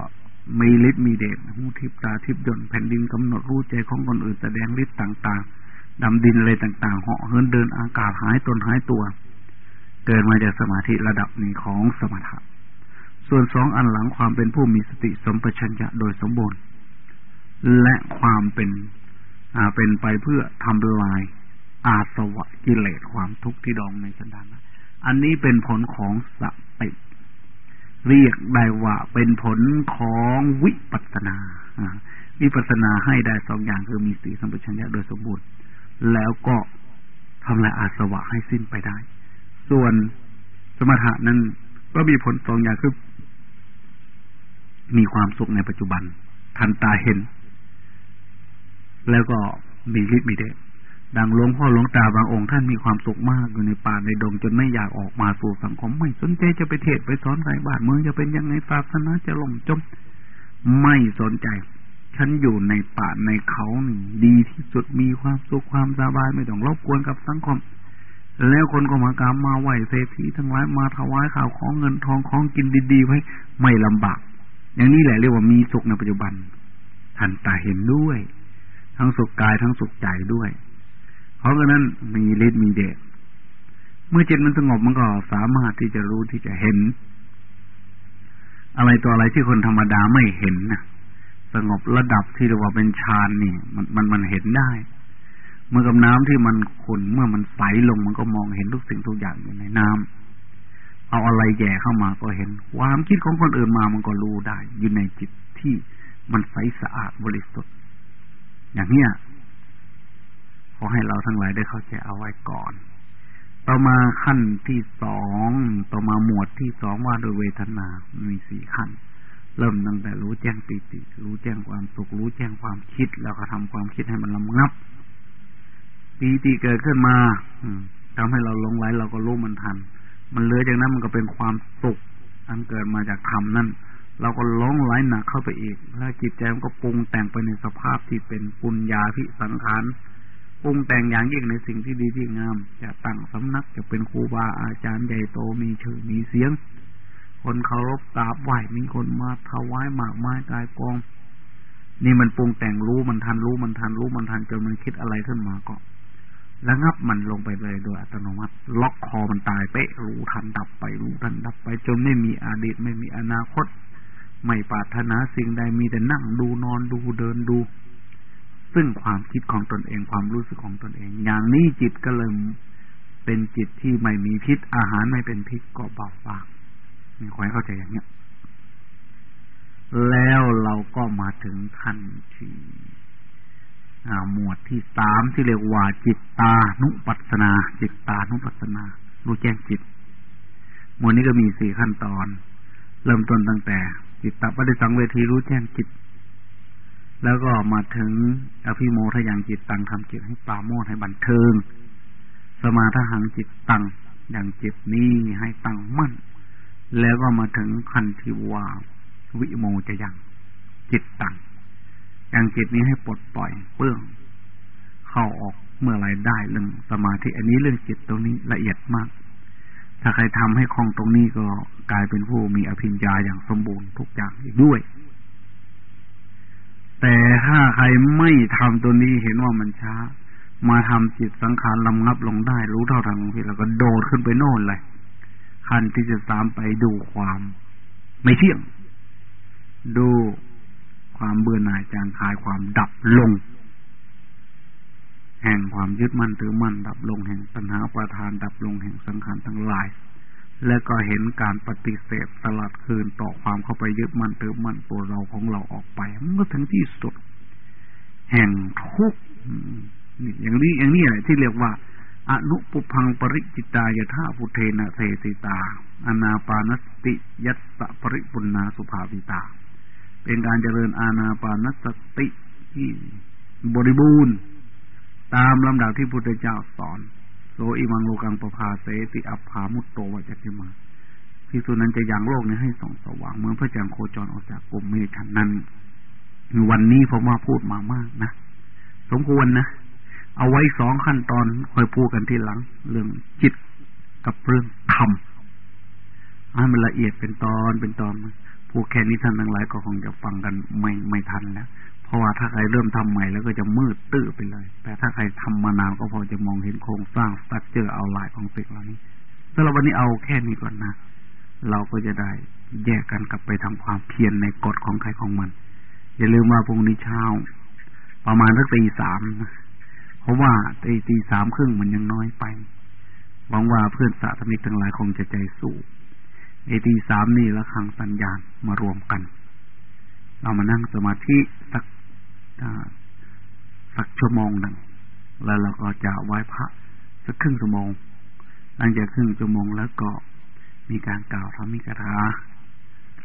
มีฤทธิ์มีเดชหูทิพตาทิพยนแผ่นดินกำหนดรู้ใจของคนอื่นแสดงฤทธิ์ต่างๆดำดินอะไรต่างๆเหาะเหินเดินอากาศหายตนหายตัว เกิดมาจากสมาธิระดับนี้ของสมถะส่วนสองอันหลังความเป็นผู้มีสติสมปชัญญะโดยสมบูรณ์และความเป็น เป็นไปเพื่อทำลายอาสวะกิเลสความทุกข์ที่ดองในสันดานอันนี้เป็นผลของสติเรียกได้ว่าเป็นผลของวิปัสนาวิปัสนาให้ได้สองอย่างคือมีสติสัมปชัญญะโดยสมบูรณ์แล้วก็ทำลายอาสวะให้สิ้นไปได้ ส่วนสมถะนั้นก็มีผลสองอย่างคือ มีความสุขในปัจจุบัน ทันตาเห็น แล้วก็มีฤทธิ์มีเดชดังหลวงพ่อหลวงตาบางองค์ท่านมีความสุขมากอยู่ในป่าในดงจนไม่อยากออกมาสู่สังคม ไม่สนใจจะไปเทศไปสอนใครบ้านเมืองจะเป็นยังไงศาสนาจะล่มจม ไม่สนใจ ฉันอยู่ในป่าในเขาหนึ่งดีที่สุดมีความสุขความสบายไม่ต้องรบกวนกับสังคม แล้วคนก็มากราบมาไหวเศรษฐีทั้งหลายมาถวายข่าวของเงินทองของกินดีๆไว้ไม่ลำบาก อย่างนี้แหละเรียกว่ามีสุขในปัจจุบัน ทันตาเห็นด้วย ทั้งสุขกายทั้งสุขใจด้วย เพราะฉะนั้นมีฤทธิ์มีเดชเมื่อจิตมันสงบมันก็สามารถที่จะรู้ที่จะเห็น อะไรตัวอะไรที่คนธรรมดาไม่เห็นนะสงบระดับที่เรียกว่าเป็นฌานนี่ มันมันมันเห็นได้ เมื่อกับน้ำที่มันขุ่นเมื่อมันใสลงมันก็มองเห็นทุกสิ่งทุกอย่างอยู่ในน้ำเอาอะไรแย่เข้ามาก็เห็น ความคิดของคนอื่นมามันก็รู้ได้ อยู่ในจิตที่มันใสสะอาดบริสุทธิ์ อย่างเนี้ยขอให้เราทั้งหลายได้เข้าใจเอาไว้ก่อน ต่อมาขั้นที่สองต่อมาหมวดที่สองว่าโดยเวทนามีสี่ขั้น เริ่มตั้งแต่รู้แจ้งปิติ รู้แจ้งความสุข รู้แจ้งความคิด แล้วก็ทำความคิดให้มันลำงับปีติเกิดขึ้นมาอืทำให้เราลงไหลเราก็รู้มันทัน มันเลื้อยจากนั้นมันก็เป็นความสุขอันเกิดมาจากธรรมนั่น เราก็ล้องไหลหนักเข้าไปอีก แล้วจิตใจมันก็ปรุงแต่งไปในสภาพที่เป็นปุญญาพิสังขารปรุงแต่งอย่างยิ่งในสิ่งที่ดีที่งาม จะตั้งสำนักจะเป็นครูบาอาจารย์ใหญ่โตมีชื่อมีเสียง คนเคารพกราบไหว้มีคนมาถวายหมากไม้กายกอง นี่มันปรุงแต่งรู้มันทันรู้มันทันรู้มันทันจนมันคิดอะไรขึ้นมาก็ระงับมันลงไปเลยโดยอัตโนมัติ ล็อกคอมันตายเป๊ะรู้ทันดับไปรู้ทันดับไป จนไม่มีอดีตไม่มีอนาคต ไม่ปรารถนาสิ่งใดมีแต่นั่งดูนอนดูเดินดู ซึ่งความคิดของตนเองความรู้สึกของตนเอง อย่างนี้จิตก็เลยเป็นจิตที่ไม่มีพิษ อาหารไม่เป็นพิษก็เบาบางมีคอยเข้าใจอย่างเนี้ยแล้วเราก็มาถึงขั้นที่หมวดที่สามที่เรียกว่า จิตตานุปัสนา จิตตานุปัสนา รู้แจ้งจิต หมวดนี้ก็มีสี่ขั้นตอน เริ่มต้นตั้งแต่ จิตตปฏิสังเวทีรู้แจ้งจิต แล้วก็มาถึงอภิโมทยังจิตตังทำจิตให้ปราโมทให้บันเทิง สมาทหังจิตตังอย่างจิตนี้ให้ตั้งมั่น แล้วก็มาถึงคันทิวาวิโมจะยังจิตตังอย่างจิตนี้ให้ปลดปล่อยเปื้อง เข้าออกเมื่อไรได้เรื่องสมาธิอันนี้เรื่องจิตตรงนี้ละเอียดมาก ถ้าใครทำให้คล่องตรงนี้ก็กลายเป็นผู้มีอภิญญาอย่างสมบูรณ์ทุกอย่างอีกด้วย แต่ถ้าใครไม่ทำตัวนี้เห็นว่ามันช้า มาทำจิตสังขารลำงับลงได้ รู้เท่าทางที่แล้วก็โดดขึ้นไปโน่นเลยขั้นที่จะตามไปดูความไม่เที่ยง ดูความเบื่อหน่ายจางคายความดับลง แห่งความยึดมั่นถือมั่นดับลงแห่งปัญหาประทานดับลงแห่งสังขารทั้งหลาย และก็เห็นการปฏิเสธสลัดคืนต่อความเข้าไปยึดมั่นถือมั่นตัวเราของเราออกไป มันก็ถึงที่สุด แห่งทุกอย่างนี้อย่างนี้แหละที่เรียกว่าอนุปพังปริจิตายธาพุเทนะเทสิตา อนาปานสติยัตตะปริปุณนาสุภาวิตา เป็นการเจริญอาณาปานสติที่บริบูรณ์ ตามลำดับที่พุทธเจ้าสอนโสอิมังโลกังปภาเสติอัปภามุตโตวัจจิมาพิสุนั้นจะยังโลกนี้ให้ส่องสว่างเหมือนพระจันทร์โคจรออกจากกลุ่มเมฆนั้นวันนี้ผมว่าพูดมามากนะสมควรนะเอาไว้สองขั้นตอนค่อยพูดกันทีหลัง เรื่องจิตกับเรื่องธรรมให้มันละเอียดเป็นตอนเป็นตอนพูดแค่นี้ท่านทั้งหลายก็คงจะฟังกันไม่ไม่ทันแล้ว ราะว่าถ้าใครเริ่มทำใหม่แล้วก็จะมืดตื้อไปเลย แต่ถ้าใครทำมานานก็พอจะมองเห็นโครงสร้างสตั๊กเจอเอาลายของสิ่งเหล่านี้สำหรับวันนี้เอาแค่นี้ก่อนนะ เราก็จะได้แยกกันกลับไปทำความเพียรในกฎของใครของมัน อย่าลืมว่าพรุ่งนี้เช้า ประมาณสักตีสามเพราะว่าตีตีสามครึ่งมันยังน้อยไปหวังว่าเพื่อนสาธมิกทั้งหลายคงจะใจสู้ไอตีสามนี่ละครังสัญญาณมารวมกัน เรามานั่งสมาธิสัก สักชั่วโมงหนึ่งแล้วเราก็จะไหว้พระสักครึ่งชั่วโมง หลังจากครึ่งชั่วโมงแล้วก็มีการกล่าวธรรมิกถา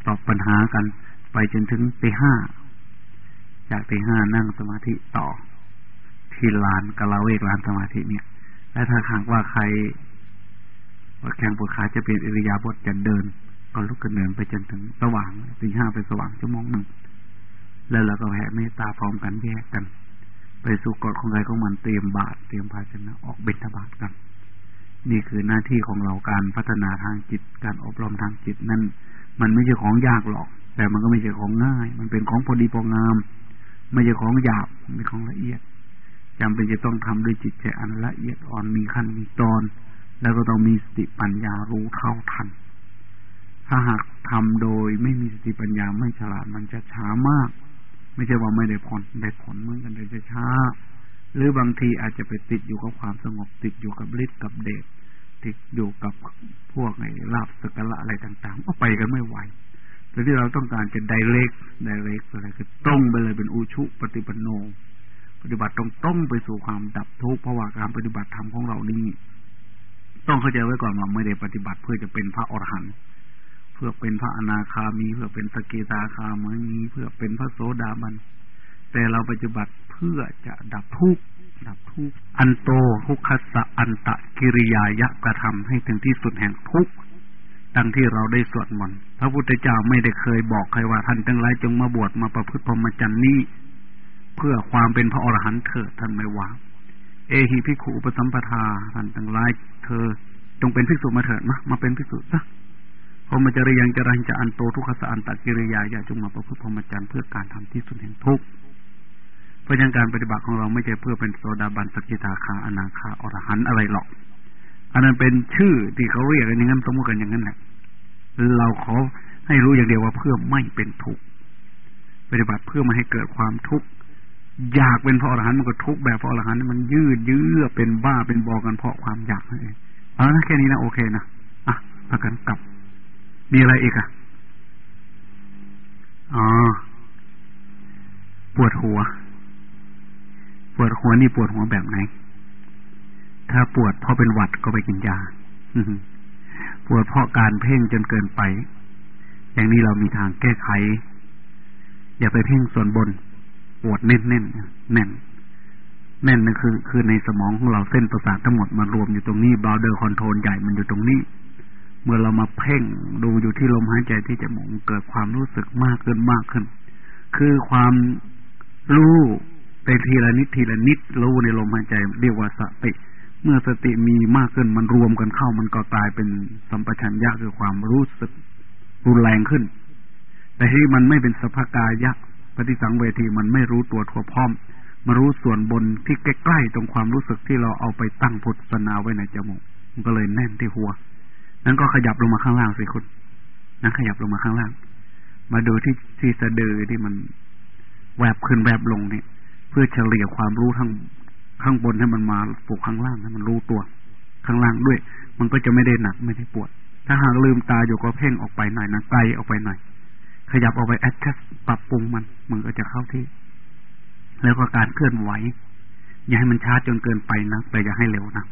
ตอบปัญหากันไปจนถึงตีห้า จากตีห้านั่งสมาธิต่อ ที่ลานกะลาเวกลานสมาธิเนี่ย และถ้าหากว่าใครว่าแข่งปวดขาจะเป็นอิริยาบถจะเดิน ก็ลุกขึ้นเดินไปจนถึงสว่างตีห้าไปสว่างชั่วโมงหนึ่ง แล้วเราก็แผ่เมตตาพร้อมกันแยกกัน ไปสู่กฎของใครของมันเตรียมบาตรเตรียมภาชนะออกบิณฑบาตกัน นี่คือหน้าที่ของเราการพัฒนาทางจิตการอบรมทางจิตนั้นมันไม่ใช่ของยากหรอก แต่มันก็ไม่ใช่ของง่าย มันเป็นของพอดีพองาม ไม่ใช่ของหยาบไม่ของละเอียดจำเป็นจะต้องทำด้วยจิตใจอันละเอียดอ่อนมีขั้นมีตอน แล้วก็ต้องมีสติปัญญารู้เท่าทัน ถ้าหากทำโดยไม่มีสติปัญญาไม่ฉลาดมันจะช้ามาก ไม่ใช่ว่าไม่ได้ผลได้ผลเหมือนกันแต่จะช้า หรือบางทีอาจจะไปติดอยู่กับความสงบติดอยู่กับฤทธิ์กับเดชติดอยู่กับพวกไอ้ลาบสกละอะไรต่างๆก็ไปกันไม่ไหวแต่ที่เราต้องการจะไดเรกไดเรกอะไรคือตรงไปเลยเป็นอุชุปฏิปันโน ปฏิบัติตรงต้องไปสู่ความดับทุกข์เพราะว่าการปฏิบัติธรรมของเรานี่ต้องเข้าใจไว้ก่อนว่าไม่ได้ปฏิบัติเพื่อจะเป็นพระอรหันต์ เพื่อเป็นพระอนาคามี เพื่อเป็นสกิตาคามีเพื่อเป็นพระโสดาบัน แต่เราปฏิบัติเพื่อจะดับทุกข์ดับทุกข์อันโตทุกขสะอันตะกิริยายะกระทำให้ถึงที่สุดแห่งทุกข์ดังที่เราได้สวดมนต์พระพุทธเจ้าไม่ได้เคยบอกใครว่าท่านทั้งหลายจงมาบวชมาประพฤติพรหมจรรย์นี้เพื่อความเป็นพระอรหันต์เถิดท่านไม่ว่า เอหิพิขุปสัมปทาท่านทั้งหลายเธอจงเป็นภิกษุมาเถิดมามาเป็นภิกษุซะ พรหมจริยังจรันจะอันโตทุกขสอันตกิริยายะจงมาประพฤติพรหมจรรย์เพื่อการทำที่สุดแห่งทุกข์เพราะฉะนั้นการปฏิบัติของเราไม่ใช่เพื่อเป็นโสดาบันสกิทาคาอนาคาอรหันอะไรหรอก อันนั้นเป็นชื่อที่เขาเรียกกันอย่างนั้นสมมติกันอย่างนั้นแหละเราขอให้รู้อย่างเดียวว่าเพื่อไม่เป็นทุกข์ปฏิบัติเพื่อไม่ให้เกิดความทุกข์อยากเป็นพระอรหันต์มันก็ทุกข์แบบพระอรหันต์มันยืดเยื้อเป็นบ้าเป็นบอกันเพราะความอยากนั่นเองเอาละแค่นี้นะโอเคนะอะประกันกลับ มีอะไรอีกอะ อ๋อ ปวดหัว ปวดหัวนี่ปวดหัวแบบไหน ถ้าปวดเพราะเป็นหวัดก็ไปกินยา ปวดเพราะการเพ่งจนเกินไป อย่างนี้เรามีทางแก้ไข อย่าไปเพ่งส่วนบน ปวดแน่นแน่นแน่นแน่นนั่นคือ คือในสมองของเราเส้นประสาททั้งหมดมารวมอยู่ตรงนี้ power control ใหญ่มันอยู่ตรงนี้ เมื่อเรามาเพ่งดูอยู่ที่ลมหายใจที่จมูกเกิดความรู้สึกมากขึ้นมากขึ้น คือความรู้ไปทีละนิดทีละนิดรู้ในลมหายใจเรียกว่าสติ เมื่อสติมีมากขึ้นมันรวมกันเข้า มันก็กลายเป็นสัมปชัญญะคือความรู้สึกรุนแรงขึ้น แต่ที่มันไม่เป็นสภากายะปฏิสังเวทีมันไม่รู้ตัวทั่วพร้อมมารู้ส่วนบนที่ใกล้ๆตรงความรู้สึกที่เราเอาไปตั้งพุทธนาไว้ในจมูก มันก็เลยแน่นที่หัว นั้นก็ขยับลงมาข้างล่างสิคุณนั้นขยับลงมาข้างล่าง มาดูที่ที่สะดือที่มันแวบขึ้นแวบลงเนี่ย เพื่อเฉลี่ยความรู้ทั้งข้างบนให้มันมาปลูกข้างล่างให้มันรู้ตัว ข้างล่างด้วย มันก็จะไม่ได้หนักไม่ได้ปวด ถ้าหากลืมตาอยู่ก็เพ่งออกไปหน่อยนะไกลออกไปหน่อยขยับออกไปแอดจัสปรับปรุงมัน มันก็จะเข้าที่ แล้วก็การเคลื่อนไหว อย่าให้มันช้าจนเกินไปนะแต่อย่าให้เร็วนะ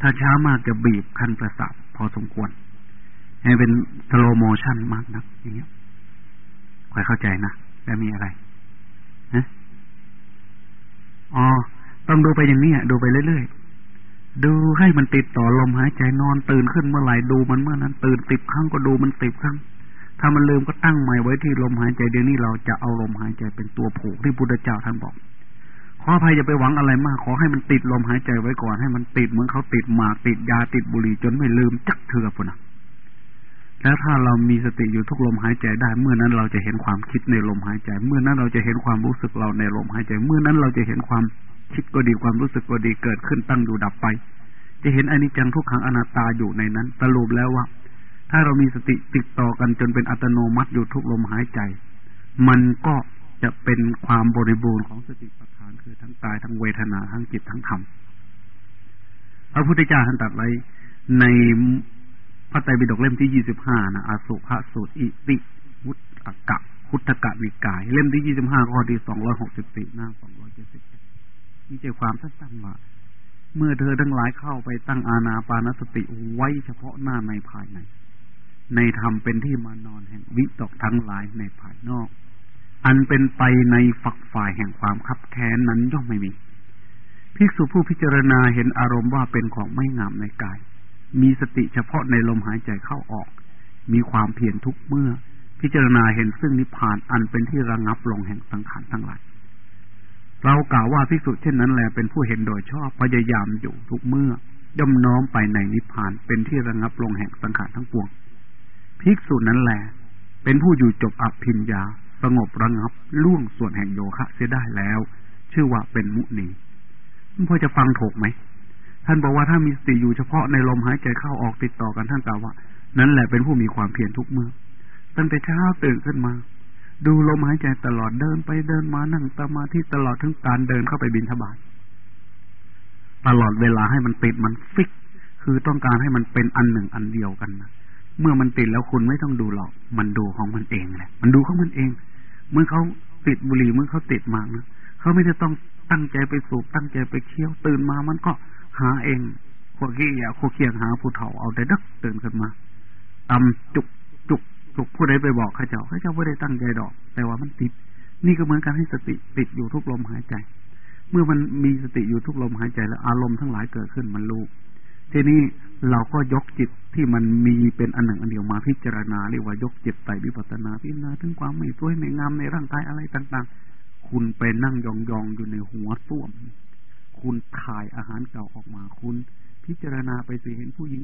ถ้าช้ามากจะบีบขั้นประสาท พอสมควร ให้เป็น slow motion มากนะอย่างเงี้ยคอยเข้าใจนะแล้วมีอะไรนะอ๋อต้องดูไปอย่างนี้ดูไปเรื่อยๆดูให้มันติดต่อลมหายใจนอนตื่นขึ้นเมื่อไหร่ดูมันเมื่อนั้น ตื่นติดครั้งก็ดูมันติดครั้ง ถ้ามันลืมก็ตั้งใหม่ไว้ที่ลมหายใจเดี๋ยวนี้เราจะเอาลมหายใจเป็นตัวผูกที่พุทธเจ้าท่านบอก ขออภัยอย่าไปหวังอะไรมาก ขอให้มันติดลมหายใจไว้ก่อน ให้มันติดเหมือนเขาติดหมากติดยาติดบุหรี่จนไม่ลืมจักเถื่อปุ่นะแล้วถ้าเรามีสติอยู่ทุกลมหายใจได้ เมื่อนั้นเราจะเห็นความคิดในลมหายใจ เมื่อนั้นเราจะเห็นความรู้สึกเราในลมหายใจ เมื่อนั้นเราจะเห็นความคิดก็ดีความรู้สึกก็ดีเกิดขึ้นตั้งอยู่ดับไป จะเห็นอนิจจังทุกขังอนัตตาอยู่ในนั้นสรุปแล้วว่า ถ้าเรามีสติติดต่อกันจนเป็นอัตโนมัติอยู่ทุกลมหายใจ มันก็ จะเป็นความบริบูรณ์ของสติปัฏฐานคือทั้งกายทั้งเวทนาทั้งจิตทั้งธรรมพระพุทธเจ้าท่านตรัสไว้ในพระไตรปิฎกเล่มที่ยี่สิบห้านะอาสุภสูตรอิติวุตกะพุทธกะวิกาย เล่มที่ยี่สิบห้าข้อที่สองร้อยหกสิบสี่หน้าสองร้อยเจ็ดสิบนี่ใจความสั้นๆว่าเมื่อเธอทั้งหลายเข้าไปตั้งอาณาปานสติไว้เฉพาะหน้าในภายใน ในธรรมเป็นที่มานอนแห่งวิตกทั้งหลายในภายนอก อันเป็นไปในฝักฝ่ายแห่งความคับแค้นนั้นย่อมไม่มีภิกษุผู้พิจารณาเห็นอารมณ์ว่าเป็นของไม่งามในกาย มีสติเฉพาะในลมหายใจเข้าออก มีความเพียรทุกเมื่อ พิจารณาเห็นซึ่งนิพพานอันเป็นที่ระงับลงแห่งสังขารทั้งหลายเรากล่าวว่าภิกษุเช่นนั้นแหลเป็นผู้เห็นโดยชอบพยายามอยู่ทุกเมื่อย่อมน้อมไปในนิพพานเป็นที่ระงับลงแห่งสังขารทั้งปวงภิกษุนั้นแหลเป็นผู้อยู่จบอภิญญา สงบระงับล่วงส่วนแห่งโยคะเสียได้แล้ว ชื่อว่าเป็นมุนีมพอจะฟังถูกไหม ท่านบอกว่าถ้ามีสติอยู่เฉพาะในลมหายใจเข้าออกติดต่อกันท่านกล่าวว่า นั่นแหละเป็นผู้มีความเพียรทุกเมื่อ ตั้งแต่เช้าตื่นขึ้นมา ดูลมหายใจตลอดเดินไปเดินมานั่งสมาธิตลอดทั้งการเดินเข้าไปบินทบาทตลอดเวลาให้มันติดมันฟิก คือต้องการให้มันเป็นอันหนึ่งอันเดียวกันนะเมื่อมันติดแล้วคุณไม่ต้องดูหรอก มันดูของมันเองแหละ มันดูของมันเอง เมื่อเขาติดบุหรี่เมื่อเขาติดมากนะเขาไม่ได้ต้องตั้งใจไปสูบตั้งใจไปเคี้ยวตื่นมามันก็หาเองขวกี้อย่าขวเคียงหาผู้เฒ่าเอาแต่ดักตื่นขึ้นมาตำจุกจุกถูกผู้ใดไปบอกข้าเจ้าข้าเจ้าไม่ได้ตั้งใจดอก แต่ว่ามันติด นี่ก็เหมือนกันให้สติติดอยู่ทุกลมหายใจ เมื่อมันมีสติอยู่ทุกลมหายใจแล้วอารมณ์ทั้งหลายเกิดขึ้นมันรู้ ทีนี้เราก็ยกจิตที่มันมีเป็นอันหนึ่งอันเดียวมาพิจารณาเรียกว่ายกจิตไตวิปัสนาพิจารณาถึงความไม่สวยไม่งามในร่างกายอะไรต่าง ๆ คุณไปนั่งยองๆอยู่ในหัวส้วม คุณถ่ายอาหารเก่าออกมา คุณพิจารณาไปสิเห็นผู้หญิง